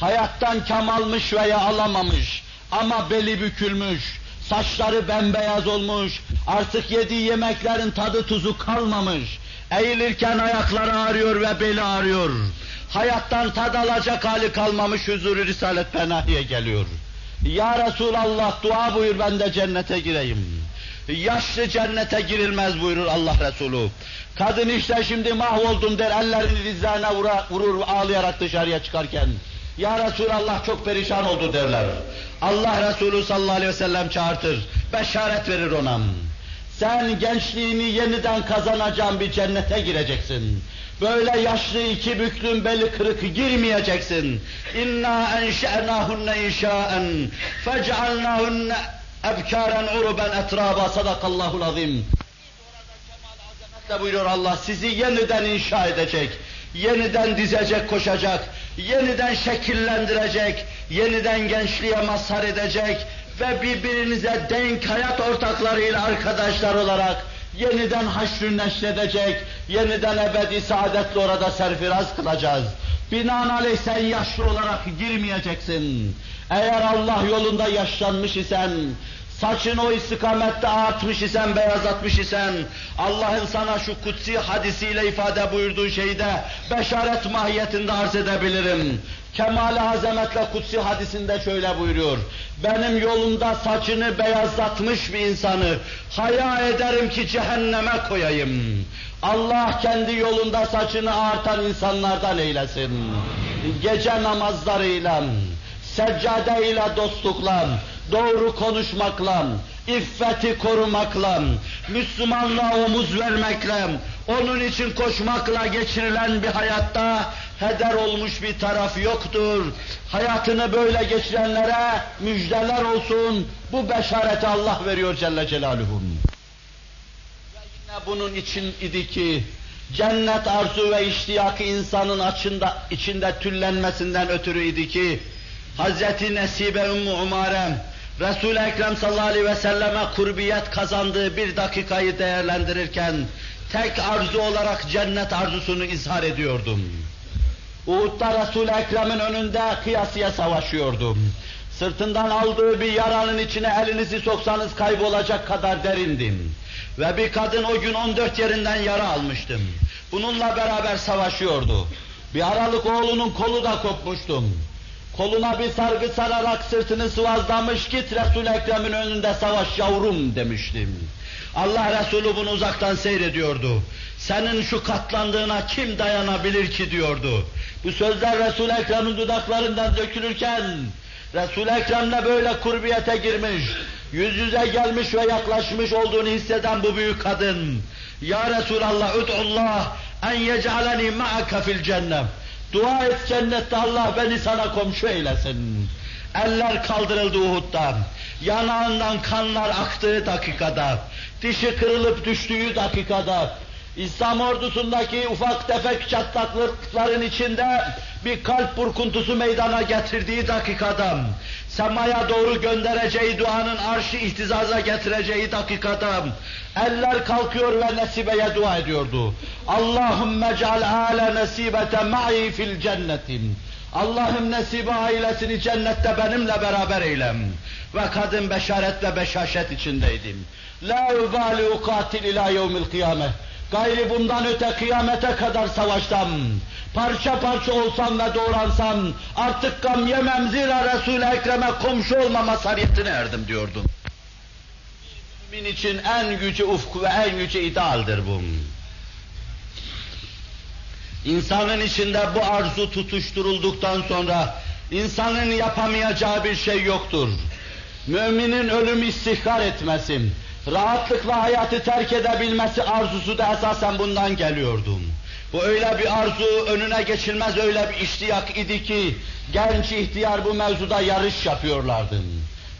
hayattan kam almış veya alamamış ama beli bükülmüş, saçları bembeyaz olmuş, artık yediği yemeklerin tadı tuzu kalmamış, eğilirken ayakları ağrıyor ve beli ağrıyor. Hayattan tad alacak hali kalmamış huzuru Risalet Penahi'ye geliyor. Ya Resulallah dua buyur ben de cennete gireyim. Yaşlı cennete girilmez buyurur Allah Resulü. Kadın işte şimdi mahvoldum der ellerini dizlerine vurur ağlayarak dışarıya çıkarken. Ya Resulallah çok perişan oldu derler. Allah Resulü sallallahu aleyhi ve sellem çağırtır. Beşaret verir ona. Sen gençliğini yeniden kazanacağın bir cennete gireceksin. Böyle yaşlı iki büklüm beli kırık girmeyeceksin. İnna enşe'nahunne inşaen fec'alnahunne ebkâren uruben etraba sadakallahul azim. Orada buyuruyor Allah sizi yeniden inşa edecek, yeniden dizecek, koşacak, yeniden şekillendirecek, yeniden gençliğe mazhar edecek ve birbirinize denk hayat ortaklarıyla arkadaşlar olarak yeniden haşrü neşredecek, yeniden ebedi saadetle orada serfiraz kılacağız. Binaenaleyh sen yaşlı olarak girmeyeceksin. Eğer Allah yolunda yaşlanmış isen, saçını o istikamette artmış isen, beyazlatmış isen, Allah'ın sana şu kutsi hadisiyle ifade buyurduğu şeyde beşaret mahiyetinde arz edebilirim. Kemal-i Azamet'le kutsi hadisinde şöyle buyuruyor. Benim yolumda saçını beyazlatmış bir insanı haya ederim ki cehenneme koyayım. Allah kendi yolunda saçını artan insanlardan eylesin. Gece namazlarıyla, seccadeyle dostlukla, doğru konuşmakla, iffeti korumakla, Müslümanla omuz vermekle, onun için koşmakla geçirilen bir hayatta heder olmuş bir taraf yoktur. Hayatını böyle geçirenlere müjdeler olsun. Bu beşareti Allah veriyor Celle Celaluhu. Ve yine bunun için idi ki cennet arzu ve iştiyakı insanın açında, içinde tüllenmesinden ötürü idi ki Hazreti Nesibe Ümmü Umare Resul-i Ekrem sallallahu aleyhi ve selleme kurbiyet kazandığı bir dakikayı değerlendirirken tek arzu olarak cennet arzusunu izhar ediyordum. Uhud'da Resul-i Ekrem'in önünde kıyasıya savaşıyordum. Sırtından aldığı bir yaranın içine elinizi soksanız kaybolacak kadar derindim. Ve bir kadın o gün 14 yerinden yara almıştım. Bununla beraber savaşıyordu. Bir aralık oğlunun kolu da kopmuştum. Koluna bir sargı sararak sırtını sıvazlamış git Resul-i Ekrem'in önünde savaş yavrum demiştim. Allah Resulü bunu uzaktan seyrediyordu. Senin şu katlandığına kim dayanabilir ki diyordu. Bu sözler Resul-i Ekrem'in dudaklarından dökülürken Resul-i Ekrem'le böyle kurbiyete girmiş, yüz yüze gelmiş ve yaklaşmış olduğunu hisseden bu büyük kadın Ya Resulallah ud'ullah en yec'aleni ma'aka fil cennet Dua et cennette Allah beni sana komşu eylesin. Eller kaldırıldı Uhud'da. Yanağından kanlar aktığı dakikada, dişi kırılıp düştüğü dakikada, İslam ordusundaki ufak tefek çatlaklıkların içinde bir kalp burkuntusu meydana getirdiği dakikada, semaya doğru göndereceği duanın arşı ihtizaza getireceği dakikada, eller kalkıyor ve Nesibe'ye dua ediyordu. Allahümme ceal ale nesibete ma'i fil cennetim. Allah'ım Nesibe ailesini cennette benimle beraber eylem. Ve kadın beşaret ve beşaşet içindeydim. La ubali ukatil ila yevmil kıyameh. Gayri bundan öte kıyamete kadar savaşsam, parça parça olsam ve doğransam, artık gam yemem zira Resul-i Ekrem'e komşu olmama sariyetine erdim diyordum. Mümin için en yüce ufku ve en yüce idealdir bu. İnsanın içinde bu arzu tutuşturulduktan sonra, insanın yapamayacağı bir şey yoktur. Müminin ölüm istihkar etmesin rahatlıkla hayatı terk edebilmesi arzusu da esasen bundan geliyordu. Bu öyle bir arzu, önüne geçilmez öyle bir iştiyak idi ki, genç ihtiyar bu mevzuda yarış yapıyorlardı.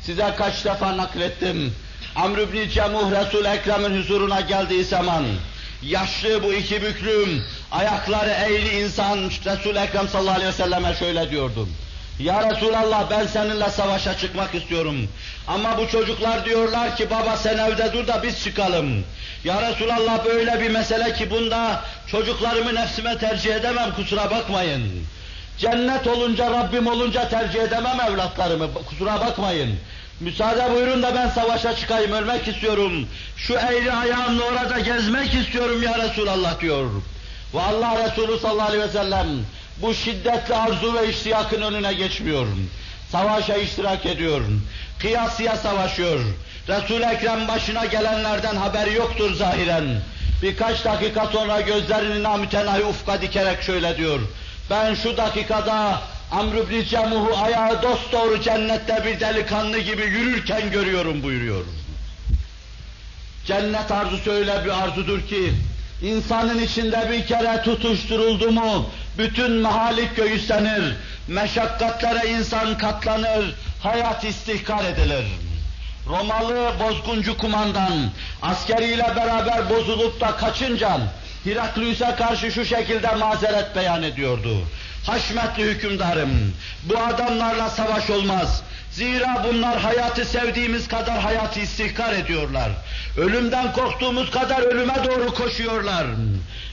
Size kaç defa naklettim. Amr ibn Cemuh Resul Ekrem'in huzuruna geldiği zaman, yaşlı bu iki büklüm, ayakları eğri insan Resul Ekrem sallallahu aleyhi ve selleme şöyle diyordum. Ya Resulallah ben seninle savaşa çıkmak istiyorum. Ama bu çocuklar diyorlar ki baba sen evde dur da biz çıkalım. Ya Resulallah böyle bir mesele ki bunda çocuklarımı nefsime tercih edemem kusura bakmayın. Cennet olunca Rabbim olunca tercih edemem evlatlarımı kusura bakmayın. Müsaade buyurun da ben savaşa çıkayım ölmek istiyorum. Şu eğri ayağımla orada gezmek istiyorum ya Resulallah diyor. Ve Allah Resulü sallallahu aleyhi ve sellem bu şiddetli arzu ve iştiyakın önüne geçmiyor. Savaşa iştirak ediyor. Kıyasıya savaşıyor. resul Ekrem başına gelenlerden haberi yoktur zahiren. Birkaç dakika sonra gözlerini namütenahi ufka dikerek şöyle diyor. Ben şu dakikada Amr ibn Cemuh'u ayağı dost doğru cennette bir delikanlı gibi yürürken görüyorum buyuruyor. Cennet arzusu öyle bir arzudur ki, insanın içinde bir kere tutuşturuldu mu, bütün mahalik göğüslenir, meşakkatlere insan katlanır, hayat istihkar edilir. Romalı bozguncu kumandan askeriyle beraber bozulup da kaçınca Heraklius'a karşı şu şekilde mazeret beyan ediyordu. Haşmetli hükümdarım, bu adamlarla savaş olmaz. Zira bunlar hayatı sevdiğimiz kadar hayatı istihkar ediyorlar. Ölümden korktuğumuz kadar ölüme doğru koşuyorlar.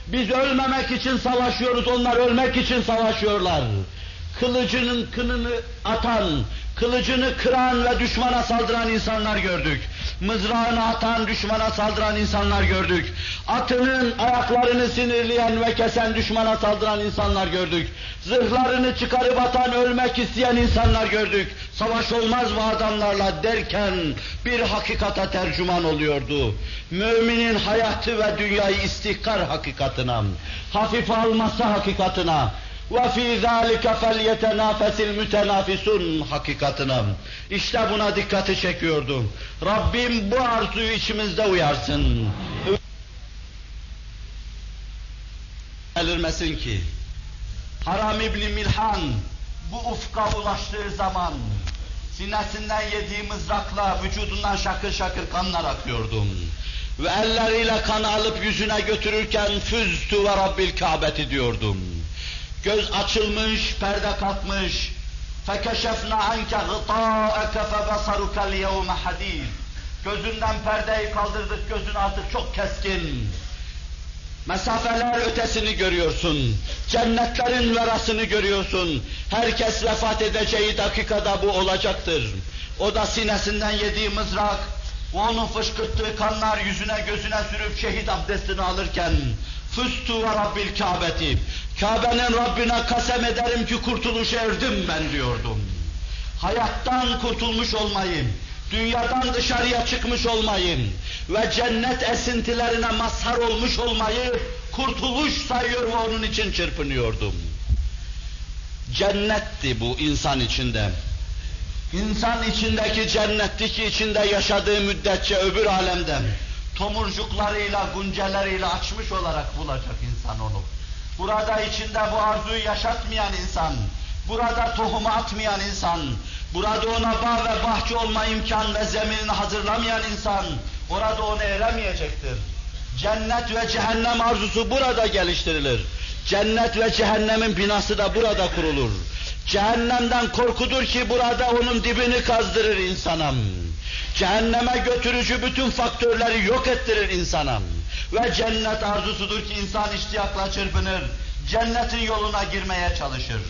Biz ölmemek için savaşıyoruz, onlar ölmek için savaşıyorlar. Kılıcının kınını atan, kılıcını kıran ve düşmana saldıran insanlar gördük. Mızrağını atan, düşmana saldıran insanlar gördük. Atının ayaklarını sinirleyen ve kesen düşmana saldıran insanlar gördük. Zırhlarını çıkarıp atan, ölmek isteyen insanlar gördük. Savaş olmaz bu adamlarla derken bir hakikata tercüman oluyordu. Müminin hayatı ve dünyayı istihkar hakikatına, hafife alması hakikatına, وَفِي ذَٰلِكَ فَلْيَتَنَافَسِ الْمُتَنَافِسُونَ hakikatına. İşte buna dikkati çekiyordu. Rabbim bu arzuyu içimizde uyarsın. Belirmesin ki, Haram İbni Milhan bu ufka ulaştığı zaman sinesinden yediği mızrakla vücudundan şakır şakır kanlar akıyordu. Ve elleriyle kan alıp yüzüne götürürken füztü ve Rabbil Kâbeti diyordum. Göz açılmış, perde kalkmış. فَكَشَفْنَا عَنْكَ غِطَاءَكَ فَبَصَرُكَ الْيَوْمَ حَد۪يدٍ Gözünden perdeyi kaldırdık, gözün artık çok keskin. Mesafeler ötesini görüyorsun. Cennetlerin verasını görüyorsun. Herkes vefat edeceği dakikada bu olacaktır. O da sinesinden yediği mızrak, onun fışkırttığı kanlar yüzüne gözüne sürüp şehit abdestini alırken Füstu ve Rabbil Kâbeti. Kabe'nin Rabbine kasem ederim ki kurtuluşa erdim ben diyordum. Hayattan kurtulmuş olmayın, dünyadan dışarıya çıkmış olmayın ve cennet esintilerine mazhar olmuş olmayı kurtuluş sayıyor ve onun için çırpınıyordum. Cennetti bu insan içinde. İnsan içindeki cennetteki içinde yaşadığı müddetçe öbür alemden tomurcuklarıyla, gunceleriyle açmış olarak bulacak insan onu. Burada içinde bu arzuyu yaşatmayan insan, burada tohumu atmayan insan, burada ona bağ ve bahçe olma imkan ve zeminini hazırlamayan insan, orada onu eremeyecektir. Cennet ve cehennem arzusu burada geliştirilir. Cennet ve cehennemin binası da burada kurulur. Cehennemden korkudur ki burada onun dibini kazdırır insana. Cehenneme götürücü bütün faktörleri yok ettirir insana. Ve cennet arzusudur ki insan iştiyakla çırpınır. Cennetin yoluna girmeye çalışır.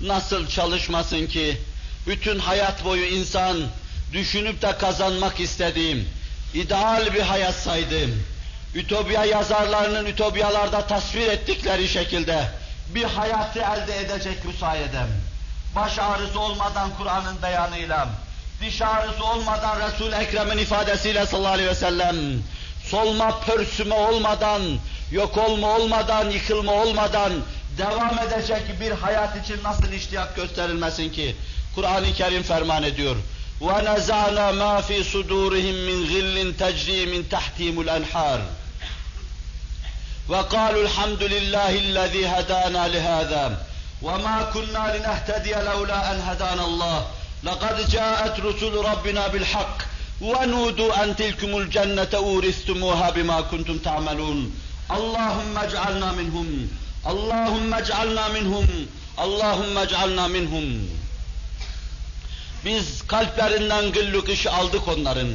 Nasıl çalışmasın ki bütün hayat boyu insan düşünüp de kazanmak istediğim, ideal bir hayat saydım. Ütopya yazarlarının ütopyalarda tasvir ettikleri şekilde bir hayatı elde edecek müsaadem. Baş ağrısı olmadan Kur'an'ın beyanıyla, diş ağrısı olmadan Resul-i Ekrem'in ifadesiyle sallallahu aleyhi ve sellem, solma, pörsüme olmadan, yok olma olmadan, yıkılma olmadan devam edecek bir hayat için nasıl iştiyak gösterilmesin ki? Kur'an-ı Kerim ferman ediyor. وَنَزَعْنَا مَا فِي صُدُورِهِمْ مِنْ غِلٍّ تَجْرِي مِنْ تَحْتِهِمُ الْاَنْحَارِ وَقَالُوا الْحَمْدُ لِلّٰهِ الَّذ۪ي هَدَانَا لِهَذَا وَمَا كُنَّا لِنَهْتَدِيَ لَوْلَا اَنْ هَدَانَ اللّٰهِ لَقَدْ جَاءَتْ رُسُولُ رَبِّنَا بِالْحَقِّ ونودوا أن تلكم الجنة أورثتموها بما كنتم تعملون اللهم اجعلنا منهم اللهم اجعلنا منهم اللهم اجعلنا منهم Biz kalplerinden güllük iş aldık onların.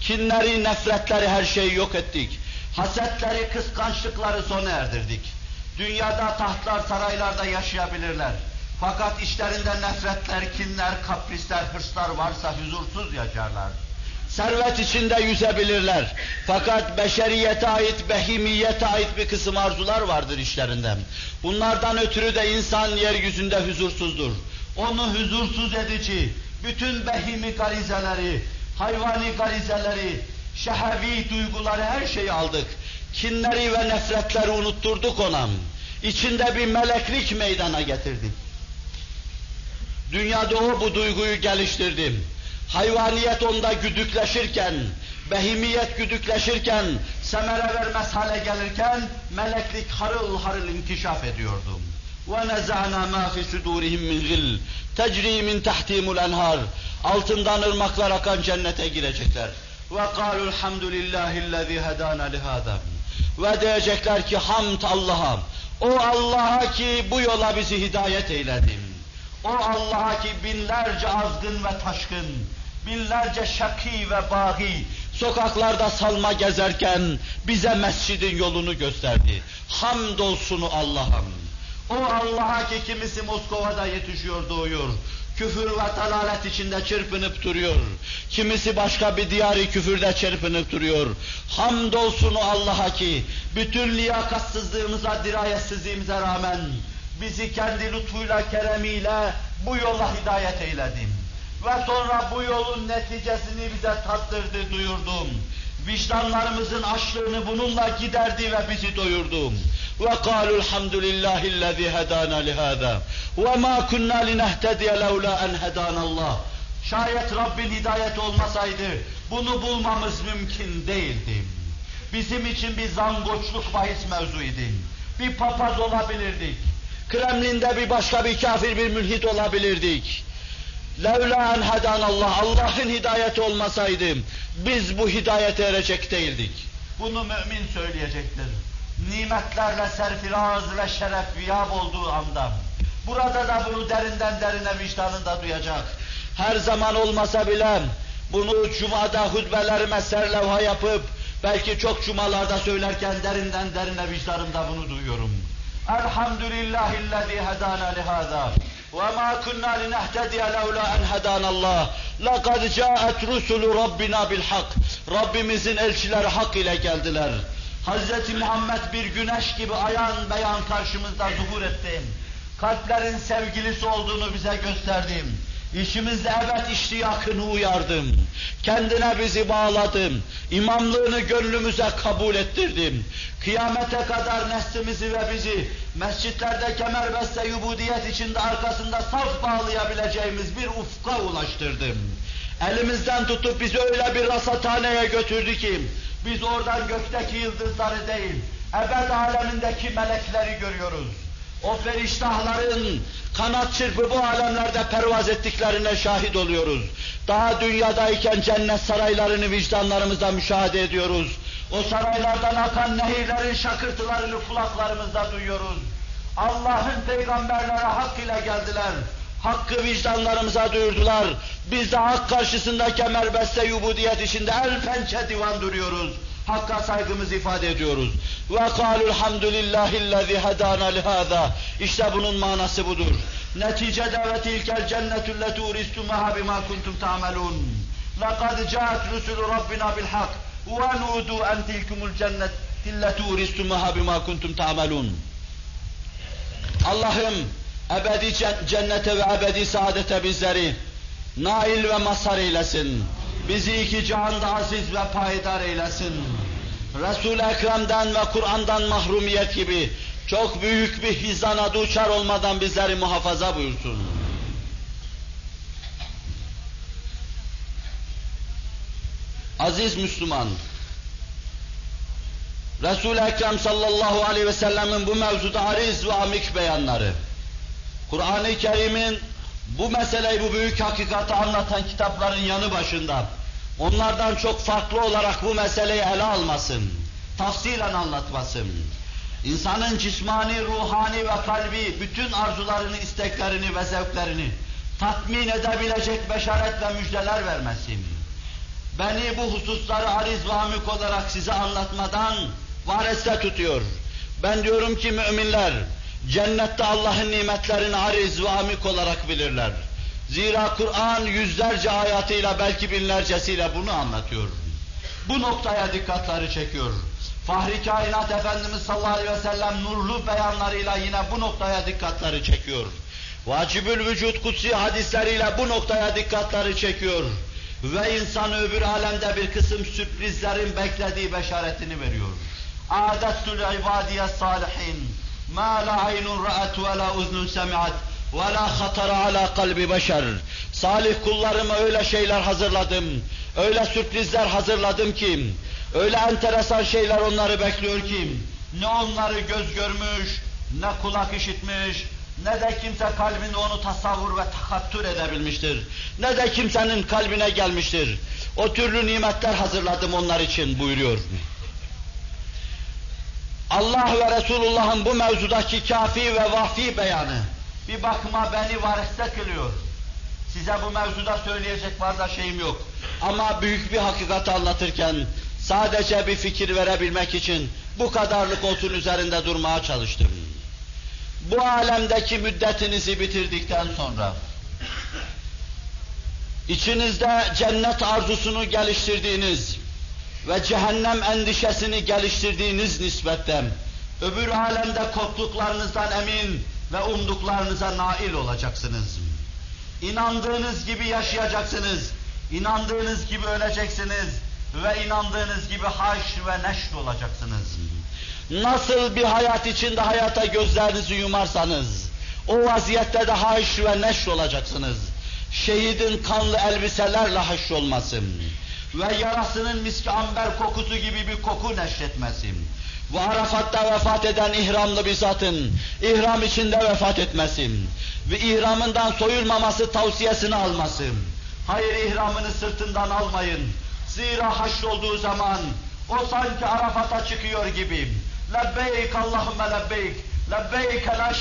Kinleri, nefretleri her şeyi yok ettik. Hasetleri, kıskançlıkları sona erdirdik. Dünyada tahtlar, saraylarda yaşayabilirler. Fakat işlerinde nefretler, kinler, kaprisler, hırslar varsa huzursuz yaşarlar. Servet içinde yüzebilirler. Fakat beşeriyete ait, behimiyete ait bir kısım arzular vardır işlerinde. Bunlardan ötürü de insan yeryüzünde huzursuzdur. Onu huzursuz edici, bütün behimi garizeleri, hayvani garizeleri, şehevi duyguları her şeyi aldık. Kinleri ve nefretleri unutturduk ona. İçinde bir meleklik meydana getirdik. Dünyada o bu duyguyu geliştirdi Hayvaniyet onda güdükleşirken, behimiyet güdükleşirken, semere vermez hale gelirken, meleklik harıl harıl inkişaf ediyordu. وَنَزَعْنَا مَا فِي سُدُورِهِمْ مِنْ غِلٍّ تَجْرِي مِنْ تَحْتِهِمُ الْاَنْهَارِ Altından ırmaklar akan cennete girecekler. وَقَالُوا الْحَمْدُ لِلّٰهِ الَّذ۪ي هَدَانَ لِهَذَا Ve diyecekler ki hamd Allah'a. O Allah'a ki bu yola bizi hidayet eyledi. O Allah'a ki binlerce azgın ve taşkın, binlerce şaki ve bahi sokaklarda salma gezerken bize mescidin yolunu gösterdi. Hamdolsun Allah'ım. O Allah'a ki kimisi Moskova'da yetişiyor doğuyor. Küfür ve dalalet içinde çırpınıp duruyor. Kimisi başka bir diyarı küfürde çırpınıp duruyor. Hamdolsun Allah'a ki bütün liyakatsızlığımıza, dirayetsizliğimize rağmen bizi kendi lütfuyla, keremiyle bu yola hidayet eyledin. Ve sonra bu yolun neticesini bize tattırdı, duyurdum. Vicdanlarımızın açlığını bununla giderdi ve bizi doyurdu. وَقَالُوا الْحَمْدُ لِلّٰهِ الَّذ۪ي هَدَانَا لِهَذَا وَمَا كُنَّا لِنَهْتَدِيَ لَوْلَا اَنْ هَدَانَ اللّٰهِ Şayet Rabbin hidayet olmasaydı bunu bulmamız mümkün değildi. Bizim için bir zangoçluk bahis mevzuydu. Bir papaz olabilirdik Kremlin'de bir başka bir kafir bir mülhit olabilirdik. Levla en Allah, Allah'ın hidayeti olmasaydı biz bu hidayete erecek değildik. Bunu mümin söyleyecektir nimetlerle serfiraz ve şeref viyab olduğu anda, burada da bunu derinden derine vicdanında duyacak. Her zaman olmasa bile bunu cumada hutbelerime serlevha yapıp, belki çok cumalarda söylerken derinden derine vicdanımda bunu duyuyorum. Elhamdülillahillezî hedâna lihâzâ. وَمَا كُنَّا لِنَهْتَدِيَ لَوْلَا اَنْ هَدَانَ اللّٰهِ لَقَدْ جَاءَتْ رُسُلُ رَبِّنَا بِالْحَقِّ Rabbimizin elçileri hak ile geldiler. Hz. Muhammed bir güneş gibi ayan beyan karşımızda zuhur etti. Kalplerin sevgilisi olduğunu bize gösterdim. İşimizde evet iştiyakını uyardım. Kendine bizi bağladım. İmamlığını gönlümüze kabul ettirdim. Kıyamete kadar neslimizi ve bizi mescitlerde kemerbeste yubudiyet içinde arkasında saf bağlayabileceğimiz bir ufka ulaştırdım. Elimizden tutup bizi öyle bir rasathaneye götürdü ki biz oradan gökteki yıldızları değil, ebed alemindeki melekleri görüyoruz. O feriştahların kanat çırpı bu alemlerde pervaz ettiklerine şahit oluyoruz. Daha dünyadayken cennet saraylarını vicdanlarımızda müşahede ediyoruz. O saraylardan akan nehirlerin şakırtılarını kulaklarımızda duyuyoruz. Allah'ın peygamberlere hak ile geldiler. Hakkı vicdanlarımıza duyurdular. Biz de hak karşısında kemerbeste yubudiyet içinde el pençe divan duruyoruz. Hakka saygımızı ifade ediyoruz. Ve kâlul hamdülillahillezî hedâna lihâzâ. İşte bunun manası budur. Neticede ve tilkel cennetü letû uristumuhâ bimâ kuntum ta'melûn. لَقَدْ جَاءَتْ رُسُلُ رَبِّنَا بِالْحَقِّ وَنُودُوا أَنْ تِلْكُمُ الْجَنَّةِ الَّتِي اُورِسْتُمُهَا بِمَا كُنْتُمْ تَعْمَلُونَ Allah'ım ebedi cennete ve ebedi saadete bizleri nail ve mazhar eylesin. Bizi iki cihanda aziz ve payidar eylesin. Resul-i Ekrem'den ve Kur'an'dan mahrumiyet gibi çok büyük bir hizana duçar olmadan bizleri muhafaza buyursun. Aziz Müslüman, Resul-i Ekrem sallallahu aleyhi ve sellemin bu mevzuda ariz ve amik beyanları, Kur'an-ı Kerim'in bu meseleyi, bu büyük hakikati anlatan kitapların yanı başında, onlardan çok farklı olarak bu meseleyi ele almasın, tafsilen anlatmasın. İnsanın cismani, ruhani ve kalbi bütün arzularını, isteklerini ve zevklerini tatmin edebilecek beşaret ve müjdeler vermesin. Beni bu hususları ariz ve olarak size anlatmadan vareste tutuyor. Ben diyorum ki müminler, Cennette Allah'ın nimetlerini ariz ve amik olarak bilirler. Zira Kur'an yüzlerce ayatıyla belki binlercesiyle bunu anlatıyor. Bu noktaya dikkatleri çekiyor. Fahri kainat Efendimiz sallallahu aleyhi ve sellem nurlu beyanlarıyla yine bu noktaya dikkatleri çekiyor. Vacibül vücut kutsi hadisleriyle bu noktaya dikkatleri çekiyor. Ve insanı öbür alemde bir kısım sürprizlerin beklediği beşaretini veriyor. Âdettül ibadiye salihin مَا لَا عَيْنٌ رَأَتْ وَلَا اُذْنٌ سَمِعَتْ وَلَا خَطَرَ عَلَى قَلْبِ بَشَرٍ Salih kullarıma öyle şeyler hazırladım, öyle sürprizler hazırladım ki, öyle enteresan şeyler onları bekliyor ki, ne onları göz görmüş, ne kulak işitmiş, ne de kimse kalbinde onu tasavvur ve takattür edebilmiştir. Ne de kimsenin kalbine gelmiştir. O türlü nimetler hazırladım onlar için buyuruyor. Allah ve Resulullah'ın bu mevzudaki kafi ve vahfi beyanı bir bakıma beni variste kılıyor. Size bu mevzuda söyleyecek da şeyim yok. Ama büyük bir hakikati anlatırken sadece bir fikir verebilmek için bu kadarlık olsun üzerinde durmaya çalıştım. Bu alemdeki müddetinizi bitirdikten sonra içinizde cennet arzusunu geliştirdiğiniz ve cehennem endişesini geliştirdiğiniz nispette öbür alemde korktuklarınızdan emin ve umduklarınıza nail olacaksınız. İnandığınız gibi yaşayacaksınız. İnandığınız gibi öleceksiniz ve inandığınız gibi haş ve neşr olacaksınız. Nasıl bir hayat içinde hayata gözlerinizi yumarsanız, o vaziyette de haş ve neşr olacaksınız. Şehidin kanlı elbiselerle haş olmasın ve yarasının miski amber kokusu gibi bir koku neşretmesin. Bu Arafat'ta vefat eden ihramlı bir zatın, ihram içinde vefat etmesin ve ihramından soyulmaması tavsiyesini almasın. Hayır ihramını sırtından almayın. Zira haşr olduğu zaman o sanki Arafat'a çıkıyor gibi. Lebbeyk Allahümme lebbeyk.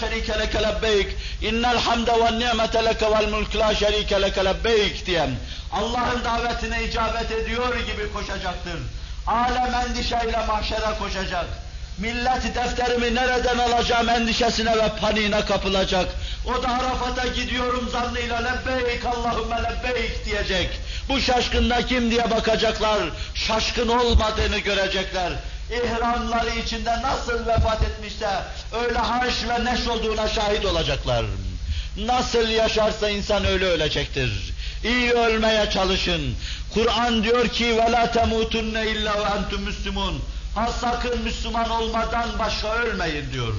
Şerike leke lebbeyk. İnnel hamde ve nimete leke vel mulk la şerike leke lebbeyk diye Allah'ın davetine icabet ediyor gibi koşacaktır. Alem endişeyle mahşere koşacak. Millet defterimi nereden alacağım endişesine ve paniğine kapılacak. O da Arafat'a gidiyorum zannıyla lebbeyk Allahümme lebbeyk diyecek. Bu şaşkında kim diye bakacaklar. Şaşkın olmadığını görecekler İhramları içinde nasıl vefat etmişse öyle harş ve neş olduğuna şahit olacaklar. Nasıl yaşarsa insan öyle ölecektir. İyi ölmeye çalışın. Kur'an diyor ki وَلَا تَمُوتُنَّ اِلَّا وَاَنْتُمْ مُسْلِمُونَ Ha sakın Müslüman olmadan başka ölmeyin diyor.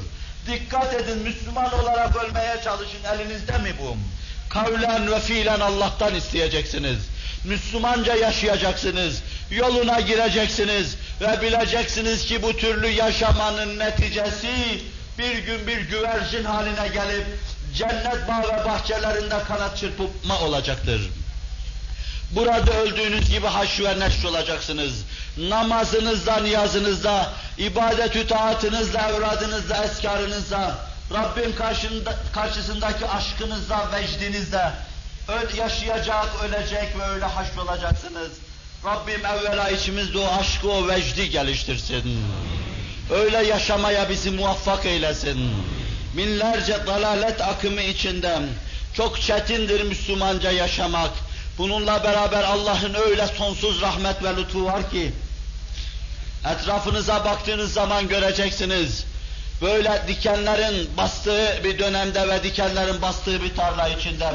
Dikkat edin Müslüman olarak ölmeye çalışın. Elinizde mi bu? Kavlen ve fiilen Allah'tan isteyeceksiniz. Müslümanca yaşayacaksınız. Yoluna gireceksiniz ve bileceksiniz ki bu türlü yaşamanın neticesi bir gün bir güvercin haline gelip cennet bağ ve bahçelerinde kanat çırpma olacaktır. Burada öldüğünüz gibi haş ve neşr olacaksınız. Namazınızda, niyazınızda, ibadet-ü taatınızla, evradınızla, eskarınızla, karşında, karşısındaki aşkınızla, vecdinizle öl, yaşayacak, ölecek ve öyle haşr olacaksınız. Rabbim evvela içimizde o aşkı, o vecdi geliştirsin. Öyle yaşamaya bizi muvaffak eylesin. Binlerce dalalet akımı içinden çok çetindir Müslümanca yaşamak. Bununla beraber Allah'ın öyle sonsuz rahmet ve lütfu var ki, etrafınıza baktığınız zaman göreceksiniz, böyle dikenlerin bastığı bir dönemde ve dikenlerin bastığı bir tarla içinde,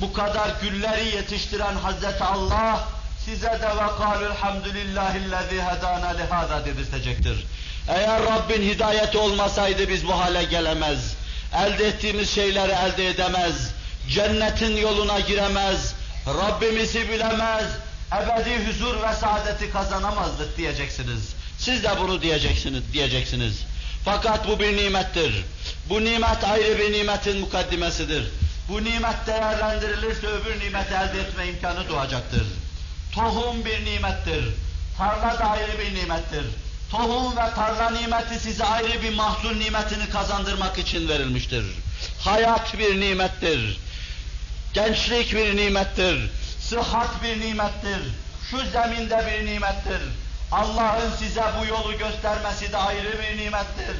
bu kadar gülleri yetiştiren Hazreti Allah, size de ve kâlül hamdülillahillezî hedâna lihâzâ dedirtecektir. Eğer Rabbin hidayeti olmasaydı biz bu hale gelemez. Elde ettiğimiz şeyleri elde edemez. Cennetin yoluna giremez. Rabbimizi bilemez. Ebedi huzur ve saadeti kazanamazdık diyeceksiniz. Siz de bunu diyeceksiniz, diyeceksiniz. Fakat bu bir nimettir. Bu nimet ayrı bir nimetin mukaddimesidir. Bu nimet değerlendirilirse öbür nimeti elde etme imkanı doğacaktır. Tohum bir nimettir. Tarla da ayrı bir nimettir. Tohum ve tarla nimeti size ayrı bir mahsul nimetini kazandırmak için verilmiştir. Hayat bir nimettir. Gençlik bir nimettir. Sıhhat bir nimettir. Şu zeminde bir nimettir. Allah'ın size bu yolu göstermesi de ayrı bir nimettir.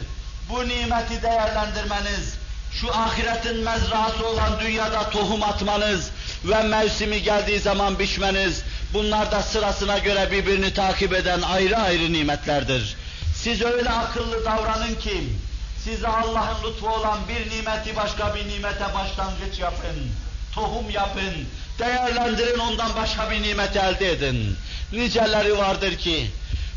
Bu nimeti değerlendirmeniz, şu ahiretin mezrası olan dünyada tohum atmanız ve mevsimi geldiği zaman biçmeniz, bunlar da sırasına göre birbirini takip eden ayrı ayrı nimetlerdir. Siz öyle akıllı davranın ki, size Allah'ın lütfu olan bir nimeti başka bir nimete başlangıç yapın, tohum yapın, değerlendirin ondan başka bir nimet elde edin. Niceleri vardır ki,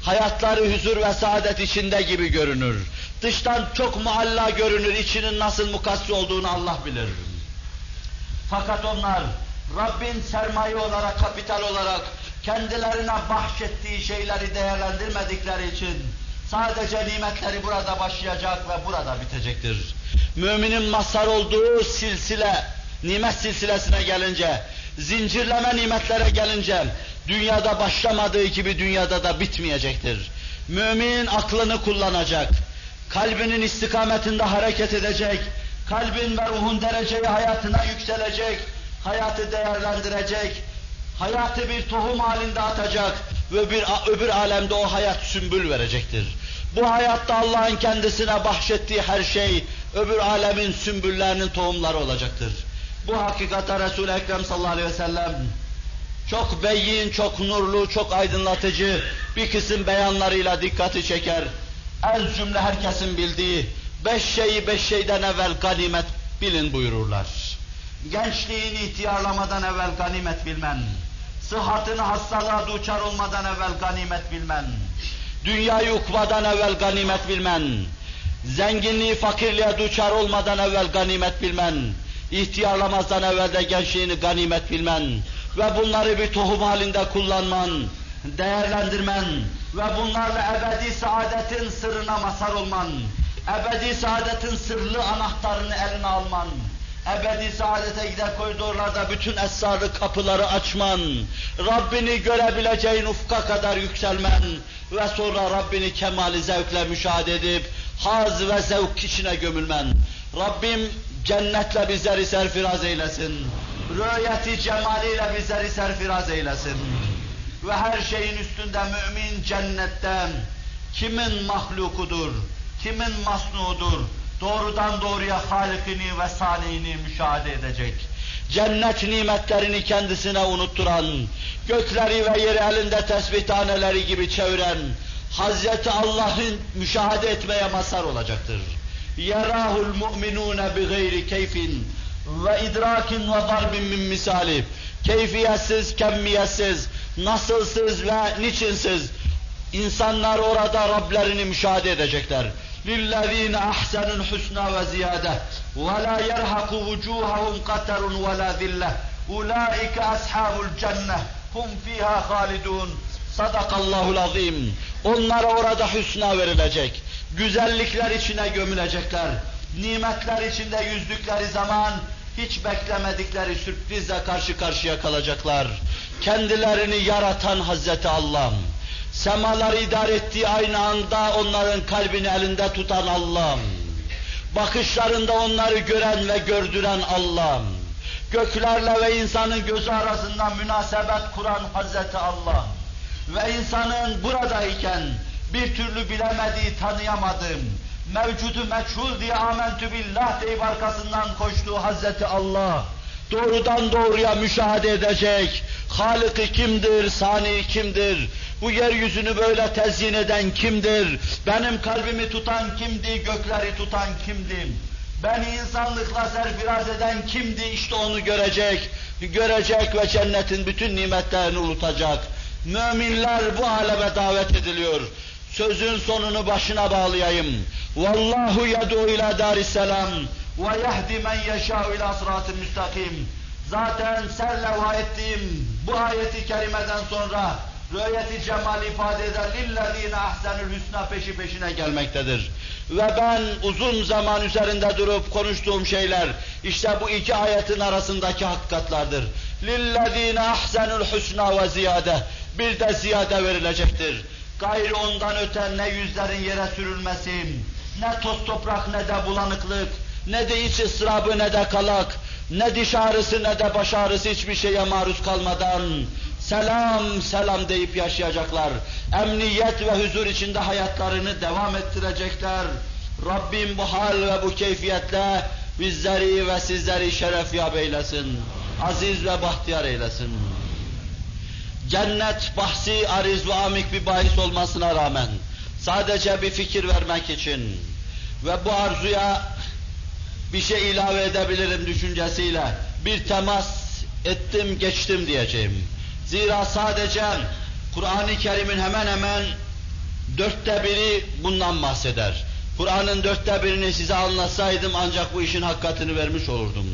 hayatları huzur ve saadet içinde gibi görünür. Dıştan çok mualla görünür, içinin nasıl mukassi olduğunu Allah bilir. Fakat onlar Rabbin sermaye olarak, kapital olarak kendilerine bahşettiği şeyleri değerlendirmedikleri için sadece nimetleri burada başlayacak ve burada bitecektir. Müminin mazhar olduğu silsile, nimet silsilesine gelince, zincirleme nimetlere gelince, dünyada başlamadığı gibi dünyada da bitmeyecektir. Mümin aklını kullanacak, kalbinin istikametinde hareket edecek, kalbin ve ruhun dereceyi hayatına yükselecek, hayatı değerlendirecek, hayatı bir tohum halinde atacak ve bir öbür alemde o hayat sümbül verecektir. Bu hayatta Allah'ın kendisine bahşettiği her şey öbür alemin sümbüllerinin tohumları olacaktır. Bu hakikate Resul-i Ekrem sallallahu aleyhi ve sellem çok beyin, çok nurlu, çok aydınlatıcı bir kısım beyanlarıyla dikkati çeker. Ez cümle herkesin bildiği beş şeyi beş şeyden evvel ganimet bilin buyururlar. Gençliğini ihtiyarlamadan evvel ganimet bilmen, sıhhatını hastalığa duçar olmadan evvel ganimet bilmen, dünyayı ukvadan evvel ganimet bilmen, zenginliği fakirliğe duçar olmadan evvel ganimet bilmen, ihtiyarlamazdan evvel de gençliğini ganimet bilmen ve bunları bir tohum halinde kullanman, değerlendirmen ve bunlarla ebedi saadetin sırrına mazhar olman, ebedi saadetin sırlı anahtarını eline alman, ebedi saadete gider koridorlarda bütün esrarlı kapıları açman, Rabbini görebileceğin ufka kadar yükselmen ve sonra Rabbini kemali zevkle müşahede edip haz ve zevk içine gömülmen. Rabbim cennetle bizleri serfiraz eylesin Rüyeti cemaliyle bizleri serfiraz eylesin. Ve her şeyin üstünde mümin cennetten kimin mahlukudur, kimin masnudur, doğrudan doğruya halikini ve salihini müşahede edecek. Cennet nimetlerini kendisine unutturan, gökleri ve yeri elinde tesbih taneleri gibi çeviren, Hazreti Allah'ın müşahede etmeye mazhar olacaktır. يَرَاهُ الْمُؤْمِنُونَ بِغَيْرِ keyfin ve idrakin ve darbin min misali. Keyfiyetsiz, kemmiyetsiz, nasılsız ve niçinsiz. İnsanlar orada Rablerini müşahede edecekler. لِلَّذ۪ينَ اَحْسَنُ الْحُسْنَى وَزِيَادَةً وَلَا يَرْحَقُ وُجُوهَهُمْ قَتَرٌ وَلَا ذِلَّةٌ اُولَٰئِكَ أَصْحَابُ الْجَنَّةِ هُمْ ف۪يهَا خَالِدُونَ Sadakallahul azim. Onlara orada hüsna verilecek. Güzellikler içine gömülecekler. Nimetler içinde yüzdükleri zaman hiç beklemedikleri sürprizle karşı karşıya kalacaklar. Kendilerini yaratan Hazreti Allah, semaları idare ettiği aynı anda onların kalbini elinde tutan Allah, bakışlarında onları gören ve gördüren Allah, göklerle ve insanın gözü arasında münasebet kuran Hazreti Allah. Ve insanın buradayken bir türlü bilemediği, tanıyamadığım, mevcudu meçhul diye amentü billah deyip arkasından koştuğu Hazreti Allah, doğrudan doğruya müşahede edecek, Halık'ı kimdir, Sani kimdir, bu yeryüzünü böyle tezyin eden kimdir, benim kalbimi tutan kimdi, gökleri tutan kimdi, beni insanlıkla serfiraz eden kimdi, işte onu görecek, görecek ve cennetin bütün nimetlerini unutacak. Müminler bu aleme davet ediliyor. Sözün sonunu başına bağlayayım. Vallahu yed'u ila darisselam ve yehdi men yeşâ'u ila sıratı müstakim. Zaten serlevha ettiğim bu ayeti kerimeden sonra rüyeti cemal ifade eden lillezine ahsenül hüsna peşi peşine gelmektedir. Ve ben uzun zaman üzerinde durup konuştuğum şeyler işte bu iki ayetin arasındaki hakikatlardır. Lillezine ahsenül hüsna ve ziyade bir de ziyade verilecektir. Gayrı ondan öte ne yüzlerin yere sürülmesi, ne toz toprak ne de bulanıklık, ne de iç ıstırabı ne de kalak, ne diş ağrısı ne de baş ağrısı hiçbir şeye maruz kalmadan selam selam deyip yaşayacaklar. Emniyet ve huzur içinde hayatlarını devam ettirecekler. Rabbim bu hal ve bu keyfiyetle bizleri ve sizleri şeref yap eylesin. Aziz ve bahtiyar eylesin. Cennet bahsi ariz ve amik bir bahis olmasına rağmen sadece bir fikir vermek için ve bu arzuya bir şey ilave edebilirim düşüncesiyle bir temas ettim geçtim diyeceğim. Zira sadece Kur'an-ı Kerim'in hemen hemen dörtte biri bundan bahseder. Kur'an'ın dörtte birini size anlatsaydım ancak bu işin hakikatini vermiş olurdum.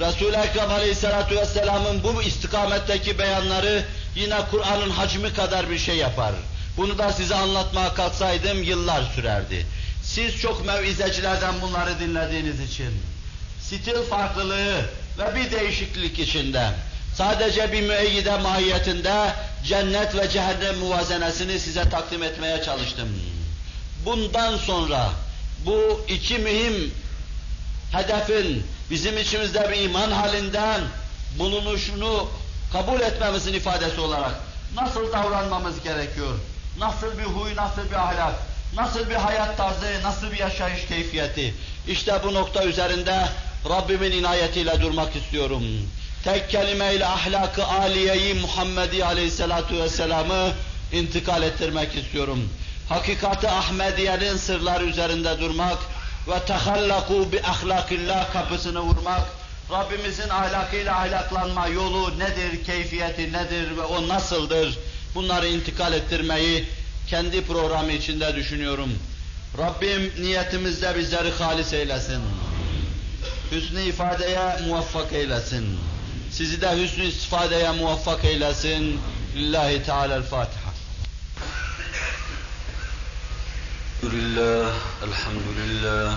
Resul-i Ekrem Aleyhisselatü Vesselam'ın bu istikametteki beyanları yine Kur'an'ın hacmi kadar bir şey yapar. Bunu da size anlatmaya kalksaydım yıllar sürerdi. Siz çok mevizecilerden bunları dinlediğiniz için, stil farklılığı ve bir değişiklik içinde, sadece bir müeyyide mahiyetinde cennet ve cehennem muvazenesini size takdim etmeye çalıştım. Bundan sonra bu iki mühim hedefin bizim içimizde bir iman halinden bulunuşunu kabul etmemizin ifadesi olarak nasıl davranmamız gerekiyor? Nasıl bir huy, nasıl bir ahlak, nasıl bir hayat tarzı, nasıl bir yaşayış keyfiyeti? İşte bu nokta üzerinde Rabbimin inayetiyle durmak istiyorum. Tek kelimeyle ahlakı aliyeyi Muhammedi aleyhissalatu vesselam'ı intikal ettirmek istiyorum. Hakikati Ahmediye'nin sırları üzerinde durmak ve tehallaku bi ahlakillah kapısını vurmak, Rabbimizin ahlakıyla ahlaklanma yolu nedir, keyfiyeti nedir ve o nasıldır? Bunları intikal ettirmeyi kendi programı içinde düşünüyorum. Rabbim niyetimizde bizleri halis eylesin. Hüsnü ifadeye muvaffak eylesin. Sizi de hüsnü istifadeye muvaffak eylesin. Lillahi Teala'l-Fatiha. Elhamdülillah, elhamdülillah.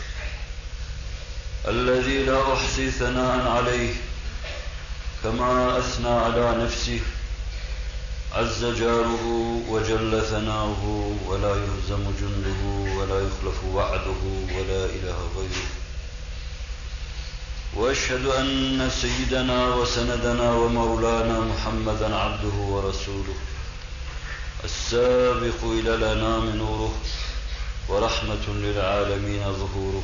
الذي لا أحصي ثناء عليه كما أثنى على نفسه. عز جاره وجل ثناؤه ولا يهزم جنده ولا يخلف وعده ولا إله غيره. وأشهد أن سيدنا وسندنا ومولانا محمدا عبده ورسوله. السابق إلى الأنام نوره ورحمة للعالمين ظهوره.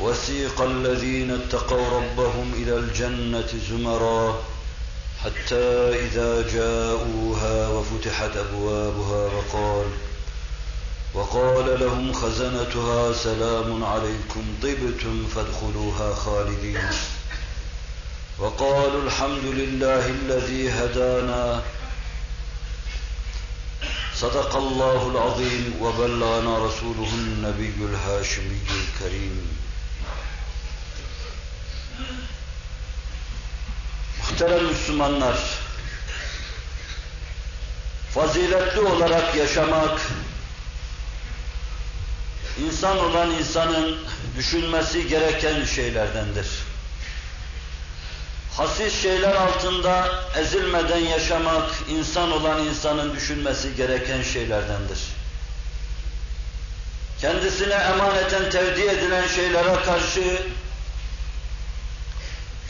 وسيق الذين اتقوا ربهم إلى الجنة زمرا حتى إذا جاءوها وفتحت أبوابها وقال وقال لهم خزنتها سلام عليكم طبتم فادخلوها خالدين. وقالوا الحمد لله الذي هدانا. صدق الله العظيم وبلغنا رسوله النبي الهاشمي الكريم. Muhterem Müslümanlar, faziletli olarak yaşamak, insan olan insanın düşünmesi gereken şeylerdendir. Hasis şeyler altında ezilmeden yaşamak, insan olan insanın düşünmesi gereken şeylerdendir. Kendisine emaneten tevdi edilen şeylere karşı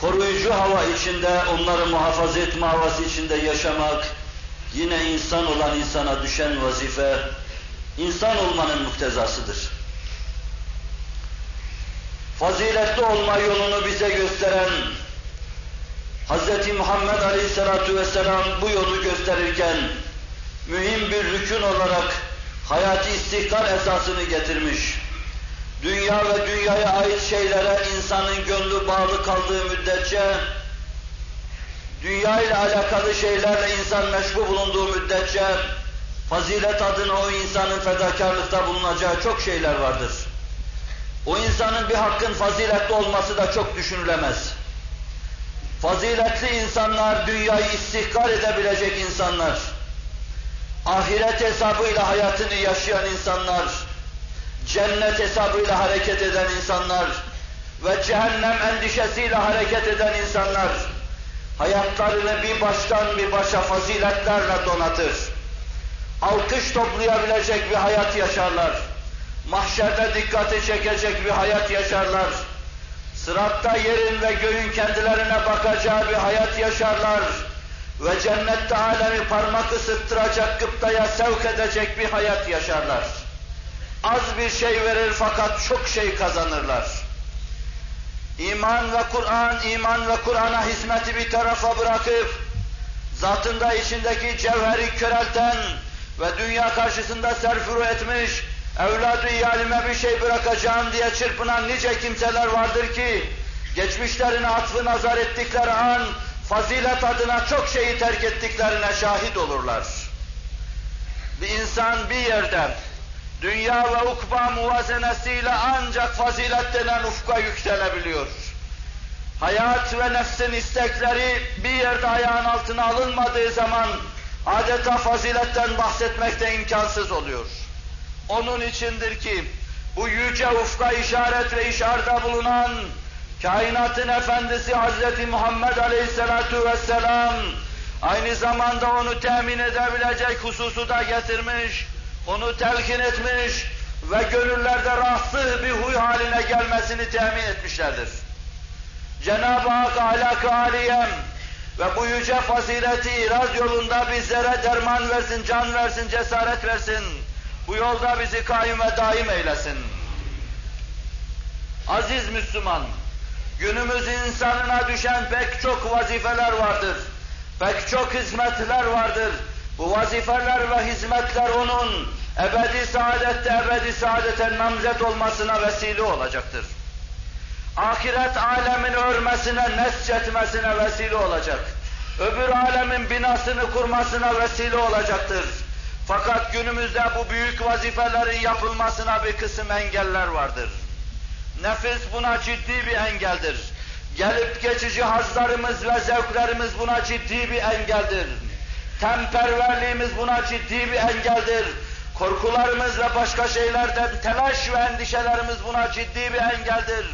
koruyucu hava içinde, onları muhafaza etme havası içinde yaşamak, yine insan olan insana düşen vazife, insan olmanın muktezasıdır. Faziletli olma yolunu bize gösteren, Hz. Muhammed Aleyhisselatü Vesselam bu yolu gösterirken, mühim bir rükün olarak hayati istihkar esasını getirmiş dünya ve dünyaya ait şeylere insanın gönlü bağlı kaldığı müddetçe, dünya ile alakalı şeylerle insan meşgul bulunduğu müddetçe, fazilet adına o insanın fedakarlıkta bulunacağı çok şeyler vardır. O insanın bir hakkın faziletli olması da çok düşünülemez. Faziletli insanlar, dünyayı istihkar edebilecek insanlar, ahiret hesabıyla hayatını yaşayan insanlar, cennet hesabıyla hareket eden insanlar ve cehennem endişesiyle hareket eden insanlar hayatlarını bir baştan bir başa faziletlerle donatır. Alkış toplayabilecek bir hayat yaşarlar. Mahşerde dikkati çekecek bir hayat yaşarlar. Sıratta yerin ve göğün kendilerine bakacağı bir hayat yaşarlar. Ve cennette alemi parmak ısıttıracak, gıptaya sevk edecek bir hayat yaşarlar az bir şey verir fakat çok şey kazanırlar. İman ve Kur'an, iman ve Kur'an'a hizmeti bir tarafa bırakıp zatında içindeki cevheri körelten ve dünya karşısında serfuru etmiş, evladı iyalime bir şey bırakacağım diye çırpınan nice kimseler vardır ki, geçmişlerine atfı nazar ettikleri an, fazilet adına çok şeyi terk ettiklerine şahit olurlar. Bir insan bir yerde, dünya ve ukba muvazenesiyle ancak fazilet denen ufka yükselebiliyor. Hayat ve nefsin istekleri bir yerde ayağın altına alınmadığı zaman adeta faziletten bahsetmek de imkansız oluyor. Onun içindir ki bu yüce ufka işaret ve işarda bulunan kainatın efendisi Hazreti Muhammed Aleyhisselatu Vesselam aynı zamanda onu temin edebilecek hususu da getirmiş, onu telkin etmiş ve gönüllerde rahatsız bir huy haline gelmesini temin etmişlerdir. Cenab-ı Hak ahlak-ı aliyem ve bu yüce fazileti iraz yolunda bizlere derman versin, can versin, cesaret versin. Bu yolda bizi kaim ve daim eylesin. Aziz Müslüman, günümüz insanına düşen pek çok vazifeler vardır. Pek çok hizmetler vardır. Bu vazifeler ve hizmetler onun ebedi saadette ebedi saadete namzet olmasına vesile olacaktır. Ahiret alemin örmesine, nesçetmesine vesile olacak. Öbür alemin binasını kurmasına vesile olacaktır. Fakat günümüzde bu büyük vazifelerin yapılmasına bir kısım engeller vardır. Nefis buna ciddi bir engeldir. Gelip geçici hazlarımız ve zevklerimiz buna ciddi bir engeldir. Temperverliğimiz buna ciddi bir engeldir. Korkularımız ve başka şeylerden telaş ve endişelerimiz buna ciddi bir engeldir.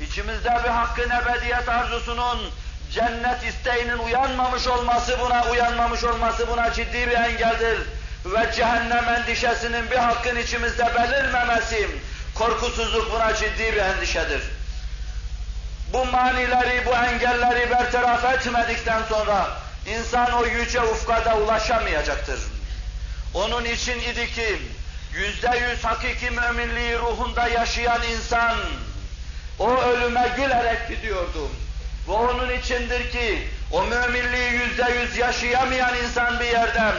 İçimizde bir hakkın ebediyet arzusunun, cennet isteğinin uyanmamış olması buna, uyanmamış olması buna ciddi bir engeldir. Ve cehennem endişesinin bir hakkın içimizde belirmemesi, korkusuzluk buna ciddi bir endişedir. Bu manileri, bu engelleri bertaraf etmedikten sonra insan o yüce ufkada ulaşamayacaktır. Onun için idi ki yüzde yüz hakiki müminliği ruhunda yaşayan insan o ölüme gülerek gidiyordu. Ve onun içindir ki o müminliği yüzde yüz yaşayamayan insan bir yerden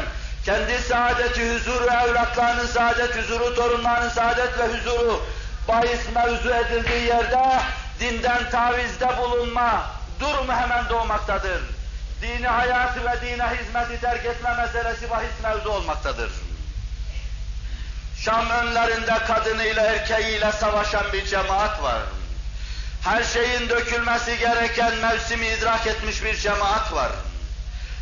kendi saadeti, huzuru, evlatlarının saadet, huzuru, torunlarının saadet ve huzuru bahis mevzu edildiği yerde dinden tavizde bulunma durumu hemen doğmaktadır. Dini hayatı ve dine hizmeti terk etme meselesi bahis mevzu olmaktadır. Şam önlerinde kadınıyla erkeğiyle savaşan bir cemaat var. Her şeyin dökülmesi gereken mevsimi idrak etmiş bir cemaat var.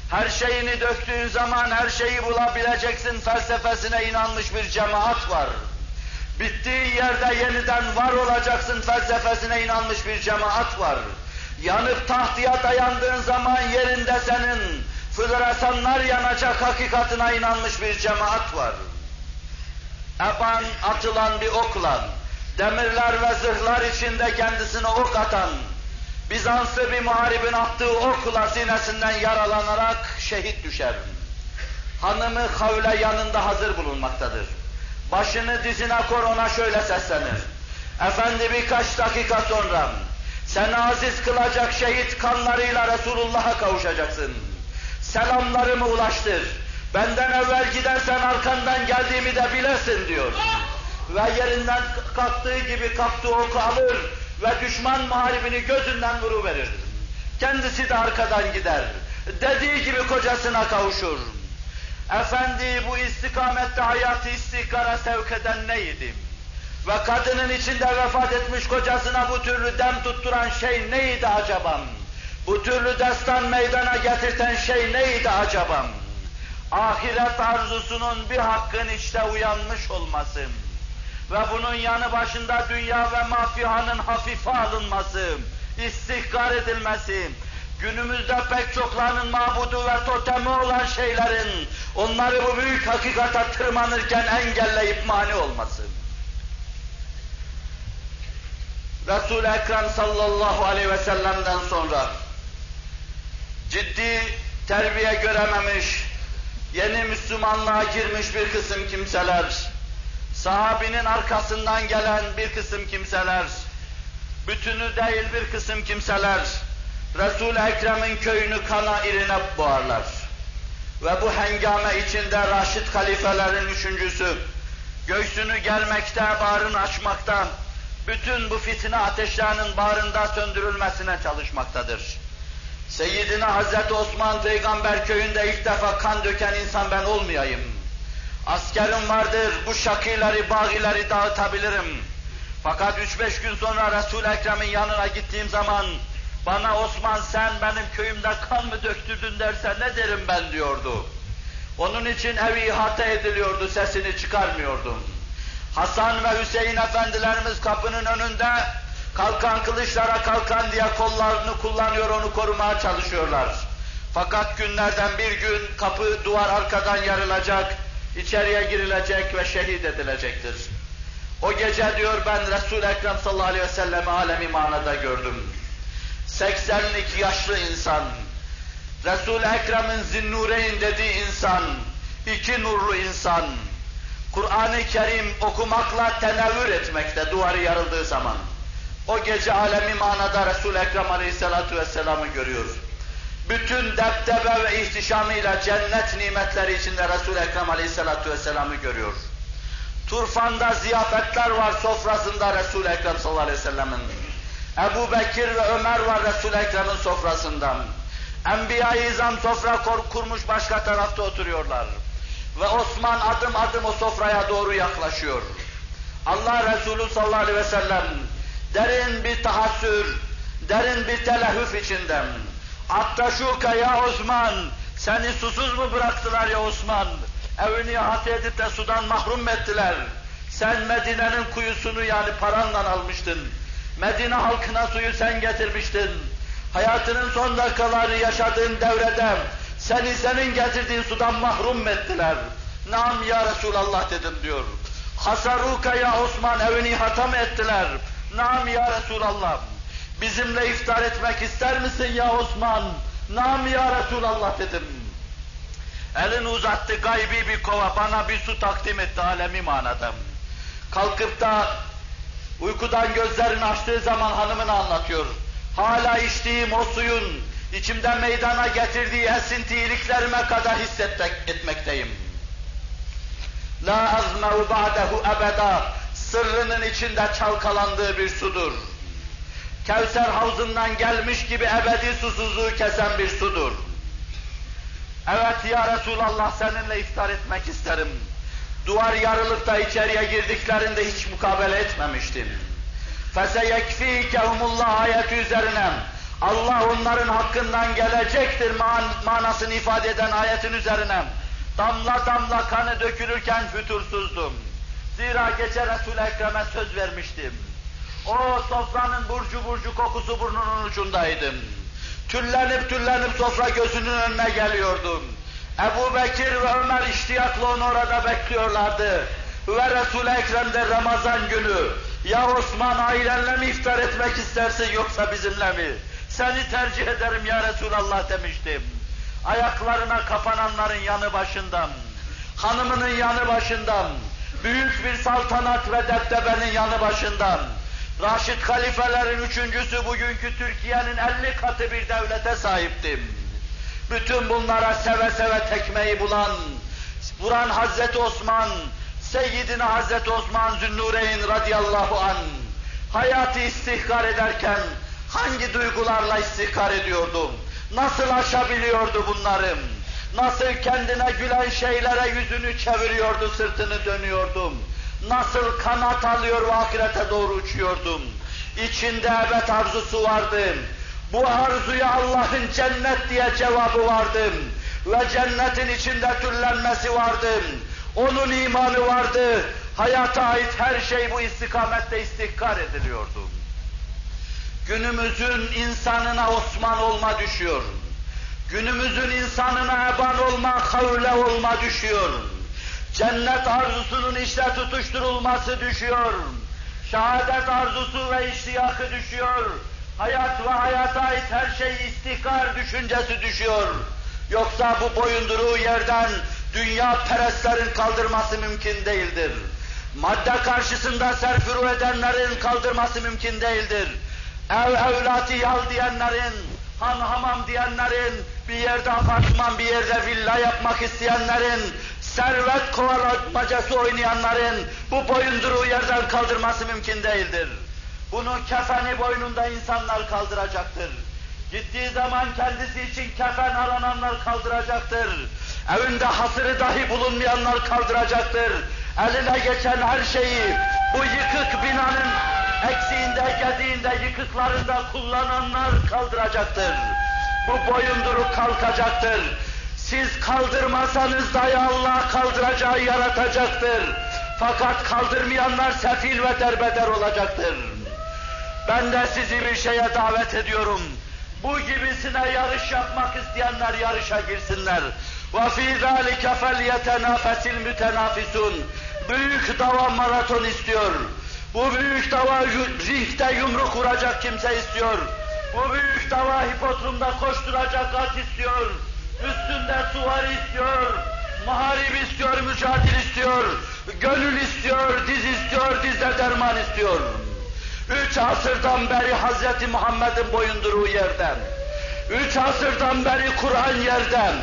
Her şeyini döktüğün zaman her şeyi bulabileceksin felsefesine inanmış bir cemaat var. Bittiği yerde yeniden var olacaksın felsefesine inanmış bir cemaat var. Yanıp tahtıya dayandığın zaman yerinde senin floresanlar yanacak hakikatına inanmış bir cemaat var. Eban atılan bir okla, demirler ve zırhlar içinde kendisine ok atan, Bizanslı bir muharibin attığı okla sinesinden yaralanarak şehit düşer. Hanımı havle yanında hazır bulunmaktadır. Başını dizine kor ona şöyle seslenir. Efendi birkaç dakika sonra seni aziz kılacak şehit kanlarıyla Resulullah'a kavuşacaksın. Selamlarımı ulaştır. Benden evvel gidersen arkandan geldiğimi de bilesin diyor. Ve yerinden kalktığı gibi kalktığı oku alır ve düşman muharibini gözünden vuruverir. Kendisi de arkadan gider. Dediği gibi kocasına kavuşur. Efendi bu istikamette hayatı istikara sevk eden neydi? Ve kadının içinde vefat etmiş kocasına bu türlü dem tutturan şey neydi acaba? Bu türlü destan meydana getirten şey neydi acaba? Ahiret arzusunun bir hakkın işte uyanmış olması ve bunun yanı başında dünya ve mafihanın hafife alınması, istihkar edilmesi, günümüzde pek çoklarının mabudu ve totemi olan şeylerin onları bu büyük hakikata tırmanırken engelleyip mani olması. Resul-i Ekrem sallallahu aleyhi ve sellem'den sonra ciddi terbiye görememiş, yeni Müslümanlığa girmiş bir kısım kimseler, sahabinin arkasından gelen bir kısım kimseler, bütünü değil bir kısım kimseler, Resul-i Ekrem'in köyünü kana irine boğarlar. ve bu hengame içinde Raşid halifelerin üçüncüsü, göğsünü germekte, bağrını açmakta, bütün bu fitne ateşlerinin bağrında söndürülmesine çalışmaktadır. Seyyidina Hazreti Osman peygamber köyünde ilk defa kan döken insan ben olmayayım. Askerim vardır, bu şakıları, bağileri dağıtabilirim. Fakat üç beş gün sonra Resul-i Ekrem'in yanına gittiğim zaman bana Osman sen benim köyümde kan mı döktürdün derse ne derim ben diyordu. Onun için evi ihate ediliyordu, sesini çıkarmıyordum. Hasan ve Hüseyin efendilerimiz kapının önünde kalkan kılıçlara kalkan diye kollarını kullanıyor, onu korumaya çalışıyorlar. Fakat günlerden bir gün kapı duvar arkadan yarılacak, içeriye girilecek ve şehit edilecektir. O gece diyor ben Resul-i Ekrem sallallahu aleyhi ve sellem alemi manada gördüm. 82 yaşlı insan, Resul-i Ekrem'in zinnureyn dediği insan, iki nurlu insan, Kur'an-ı Kerim okumakla tenevvür etmekte duvarı yarıldığı zaman. O gece alemi manada Resul-i Ekrem aleyhissalatu vesselam'ı görüyor. Bütün deptebe ve ihtişamıyla cennet nimetleri içinde Resul-i Ekrem aleyhissalatu vesselam'ı görüyor. Turfan'da ziyafetler var sofrasında Resul-i Ekrem sallallahu aleyhi ve sellem'in. Ebu Bekir ve Ömer var Resul-i Ekrem'in sofrasından. Enbiya-i İzam sofra kurmuş başka tarafta oturuyorlar. Ve Osman adım adım o sofraya doğru yaklaşıyor. Allah Resulü sallallahu aleyhi ve sellem derin bir tahassür, derin bir telehüf içinden. Attaşuka ya Osman, seni susuz mu bıraktılar ya Osman? Evini ihate edip de sudan mahrum ettiler. Sen Medine'nin kuyusunu yani paranla almıştın. Medine halkına suyu sen getirmiştin. Hayatının son dakikaları yaşadığın devrede seni senin getirdiğin sudan mahrum ettiler. Nam ya Resulallah dedim diyor. Hasaruka ya Osman evini hatam ettiler. Nam ya Resulallah. Bizimle iftar etmek ister misin ya Osman? Nam ya Resulallah dedim. Elini uzattı gaybi bir kova bana bir su takdim etti alemi manada. Kalkıp da uykudan gözlerini açtığı zaman hanımını anlatıyor. Hala içtiğim o suyun içimde meydana getirdiği esinti iliklerime kadar hissetmek etmekteyim. La azme'u ba'dehu ebeda sırrının içinde çalkalandığı bir sudur. Kevser havzından gelmiş gibi ebedi susuzluğu kesen bir sudur. Evet ya Resulallah seninle iftar etmek isterim. Duvar yarılıp da içeriye girdiklerinde hiç mukabele etmemiştim. فَسَيَكْف۪يكَهُمُ اللّٰهِ ayeti üzerine Allah onların hakkından gelecektir man manasını ifade eden ayetin üzerine damla damla kanı dökülürken fütursuzdum. Zira gece Resul-i Ekrem'e söz vermiştim. O sofranın burcu burcu kokusu burnunun ucundaydım. Tüllenip tüllenip sofra gözünün önüne geliyordum. Ebu Bekir ve Ömer iştiyakla onu orada bekliyorlardı. Ve Resul-i Ekrem'de Ramazan günü, ya Osman ailenle mi iftar etmek istersin yoksa bizimle mi? Seni tercih ederim ya Resulallah demiştim. Ayaklarına kapananların yanı başından, hanımının yanı başından, büyük bir saltanat ve deptebenin yanı başından, Raşid halifelerin üçüncüsü bugünkü Türkiye'nin elli katı bir devlete sahiptim. Bütün bunlara seve seve tekmeyi bulan, vuran Hazreti Osman, Seyyidina Hazreti Osman Zünnureyn radıyallahu an hayatı istihkar ederken hangi duygularla istihkar ediyordum? Nasıl aşabiliyordu bunları? Nasıl kendine gülen şeylere yüzünü çeviriyordu, sırtını dönüyordum? Nasıl kanat alıyor ve ahirete doğru uçuyordum? İçinde ebed arzusu vardı. Bu arzuya Allah'ın cennet diye cevabı vardı. Ve cennetin içinde türlenmesi vardı. Onun imanı vardı. Hayata ait her şey bu istikamette istihkar ediliyordu. Günümüzün insanına Osman olma düşüyor. Günümüzün insanına eban olma, kavle olma düşüyor. Cennet arzusunun işte tutuşturulması düşüyor. Şehadet arzusu ve iştiyakı düşüyor. Hayat ve hayata ait her şey istihkar düşüncesi düşüyor. Yoksa bu boyunduruğu yerden dünya perestlerin kaldırması mümkün değildir. Madde karşısında serfuru edenlerin kaldırması mümkün değildir. Ev evlatı yal diyenlerin, han hamam diyenlerin, bir yerde apartman, bir yerde villa yapmak isteyenlerin, servet kovalamacası oynayanların bu boyunduruğu yerden kaldırması mümkün değildir. Bunu kefeni boynunda insanlar kaldıracaktır. Gittiği zaman kendisi için kefen arananlar kaldıracaktır. Evinde hasırı dahi bulunmayanlar kaldıracaktır. Eline geçen her şeyi bu yıkık binanın eksiğinde, gediğinde, yıkıklarında kullananlar kaldıracaktır. Bu boyunduruk kalkacaktır. Siz kaldırmasanız dahi Allah kaldıracağı yaratacaktır. Fakat kaldırmayanlar sefil ve derbeder olacaktır. Ben de sizi bir şeye davet ediyorum. Bu gibisine yarış yapmak isteyenler yarışa girsinler. وَفِي ذَٰلِكَ فَلْيَتَنَافَسِ الْمُتَنَافِسُونَ Büyük dava maraton istiyor. Bu büyük dava ringde yumruk vuracak kimse istiyor. Bu büyük dava hipodromda koşturacak at istiyor. Üstünde suvar istiyor. Muharip istiyor, mücadele istiyor. Gönül istiyor, diz istiyor, dizde derman istiyor. Üç asırdan beri Hz. Muhammed'in boyunduruğu yerden. Üç asırdan beri Kur'an yerden.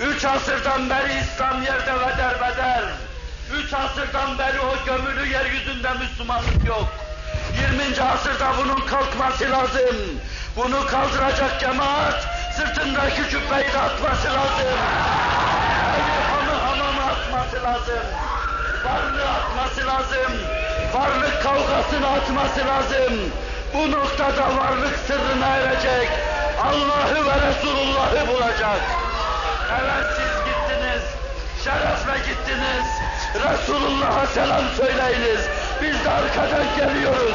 Üç asırdan beri İslam yerde ve derbeder. Üç asırdan beri o gömülü yeryüzünde Müslümanlık yok. 20. asırda bunun kalkması lazım. Bunu kaldıracak cemaat sırtındaki cübbeyi de atması lazım. Hamı hamamı atması lazım. Varlığı atması lazım. Varlık kavgasını atması lazım. Bu noktada varlık sırrına erecek. Allah'ı ve Resulullah'ı bulacak. Evet. Şerefle gittiniz. Resulullah'a selam söyleyiniz. Biz de arkadan geliyoruz.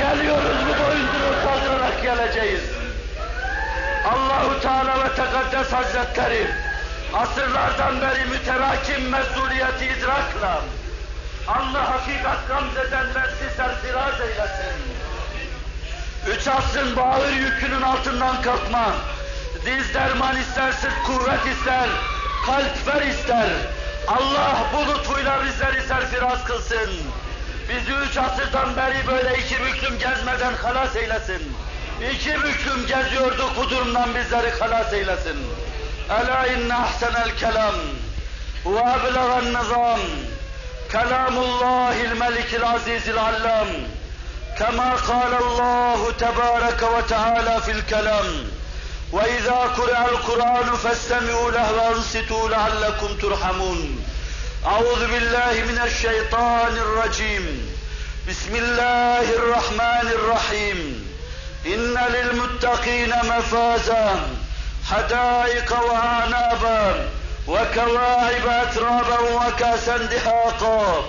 Geliyoruz bu boyunduruğu kaldırarak geleceğiz. Allahu Teala ve Tekaddes Hazretleri asırlardan beri müterakim mesuliyeti idrakla Allah hakikat gamzedenler serfiraz eylesin. Üç asrın bağır yükünün altından kalkma. Diz derman ister, sırt kuvvet ister, kalp ver ister. Allah bu lütfuyla bizleri serfiraz kılsın. Bizi üç asırdan beri böyle iki büklüm gezmeden halas eylesin. İki büklüm geziyorduk bu durumdan bizleri halas eylesin. Ela inne ahsenel kelam ve eblegan nizam kelamullahil melikil azizil allam kema kâle Allahu ve teâlâ fil kelam. وإذا قرأ القرآن فاستمعوا له وانصتوا لعلكم ترحمون. أعوذ بالله من الشيطان الرجيم. بسم الله الرحمن الرحيم. إن للمتقين مفازا حدائق وأعنابا وكواعب أترابا وكأسا دحاقا.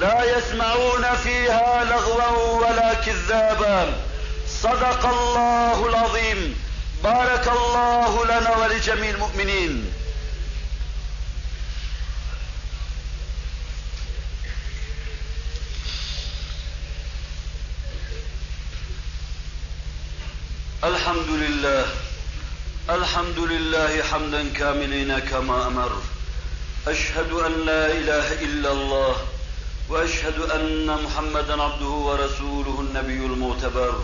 لا يسمعون فيها لغوا ولا كذابا. صدق الله العظيم. بارك الله لنا ولجميع المؤمنين الحمد لله الحمد لله حمدا كاملين كما امر اشهد ان لا اله الا الله واشهد ان محمدا عبده ورسوله النبي المعتبر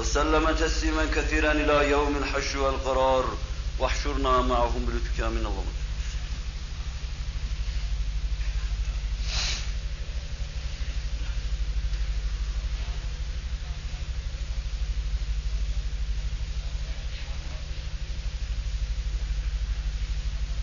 وسلم تسليما كثيرا إلى يوم الحشر والقرار واحشرنا معهم بلطفك من الله.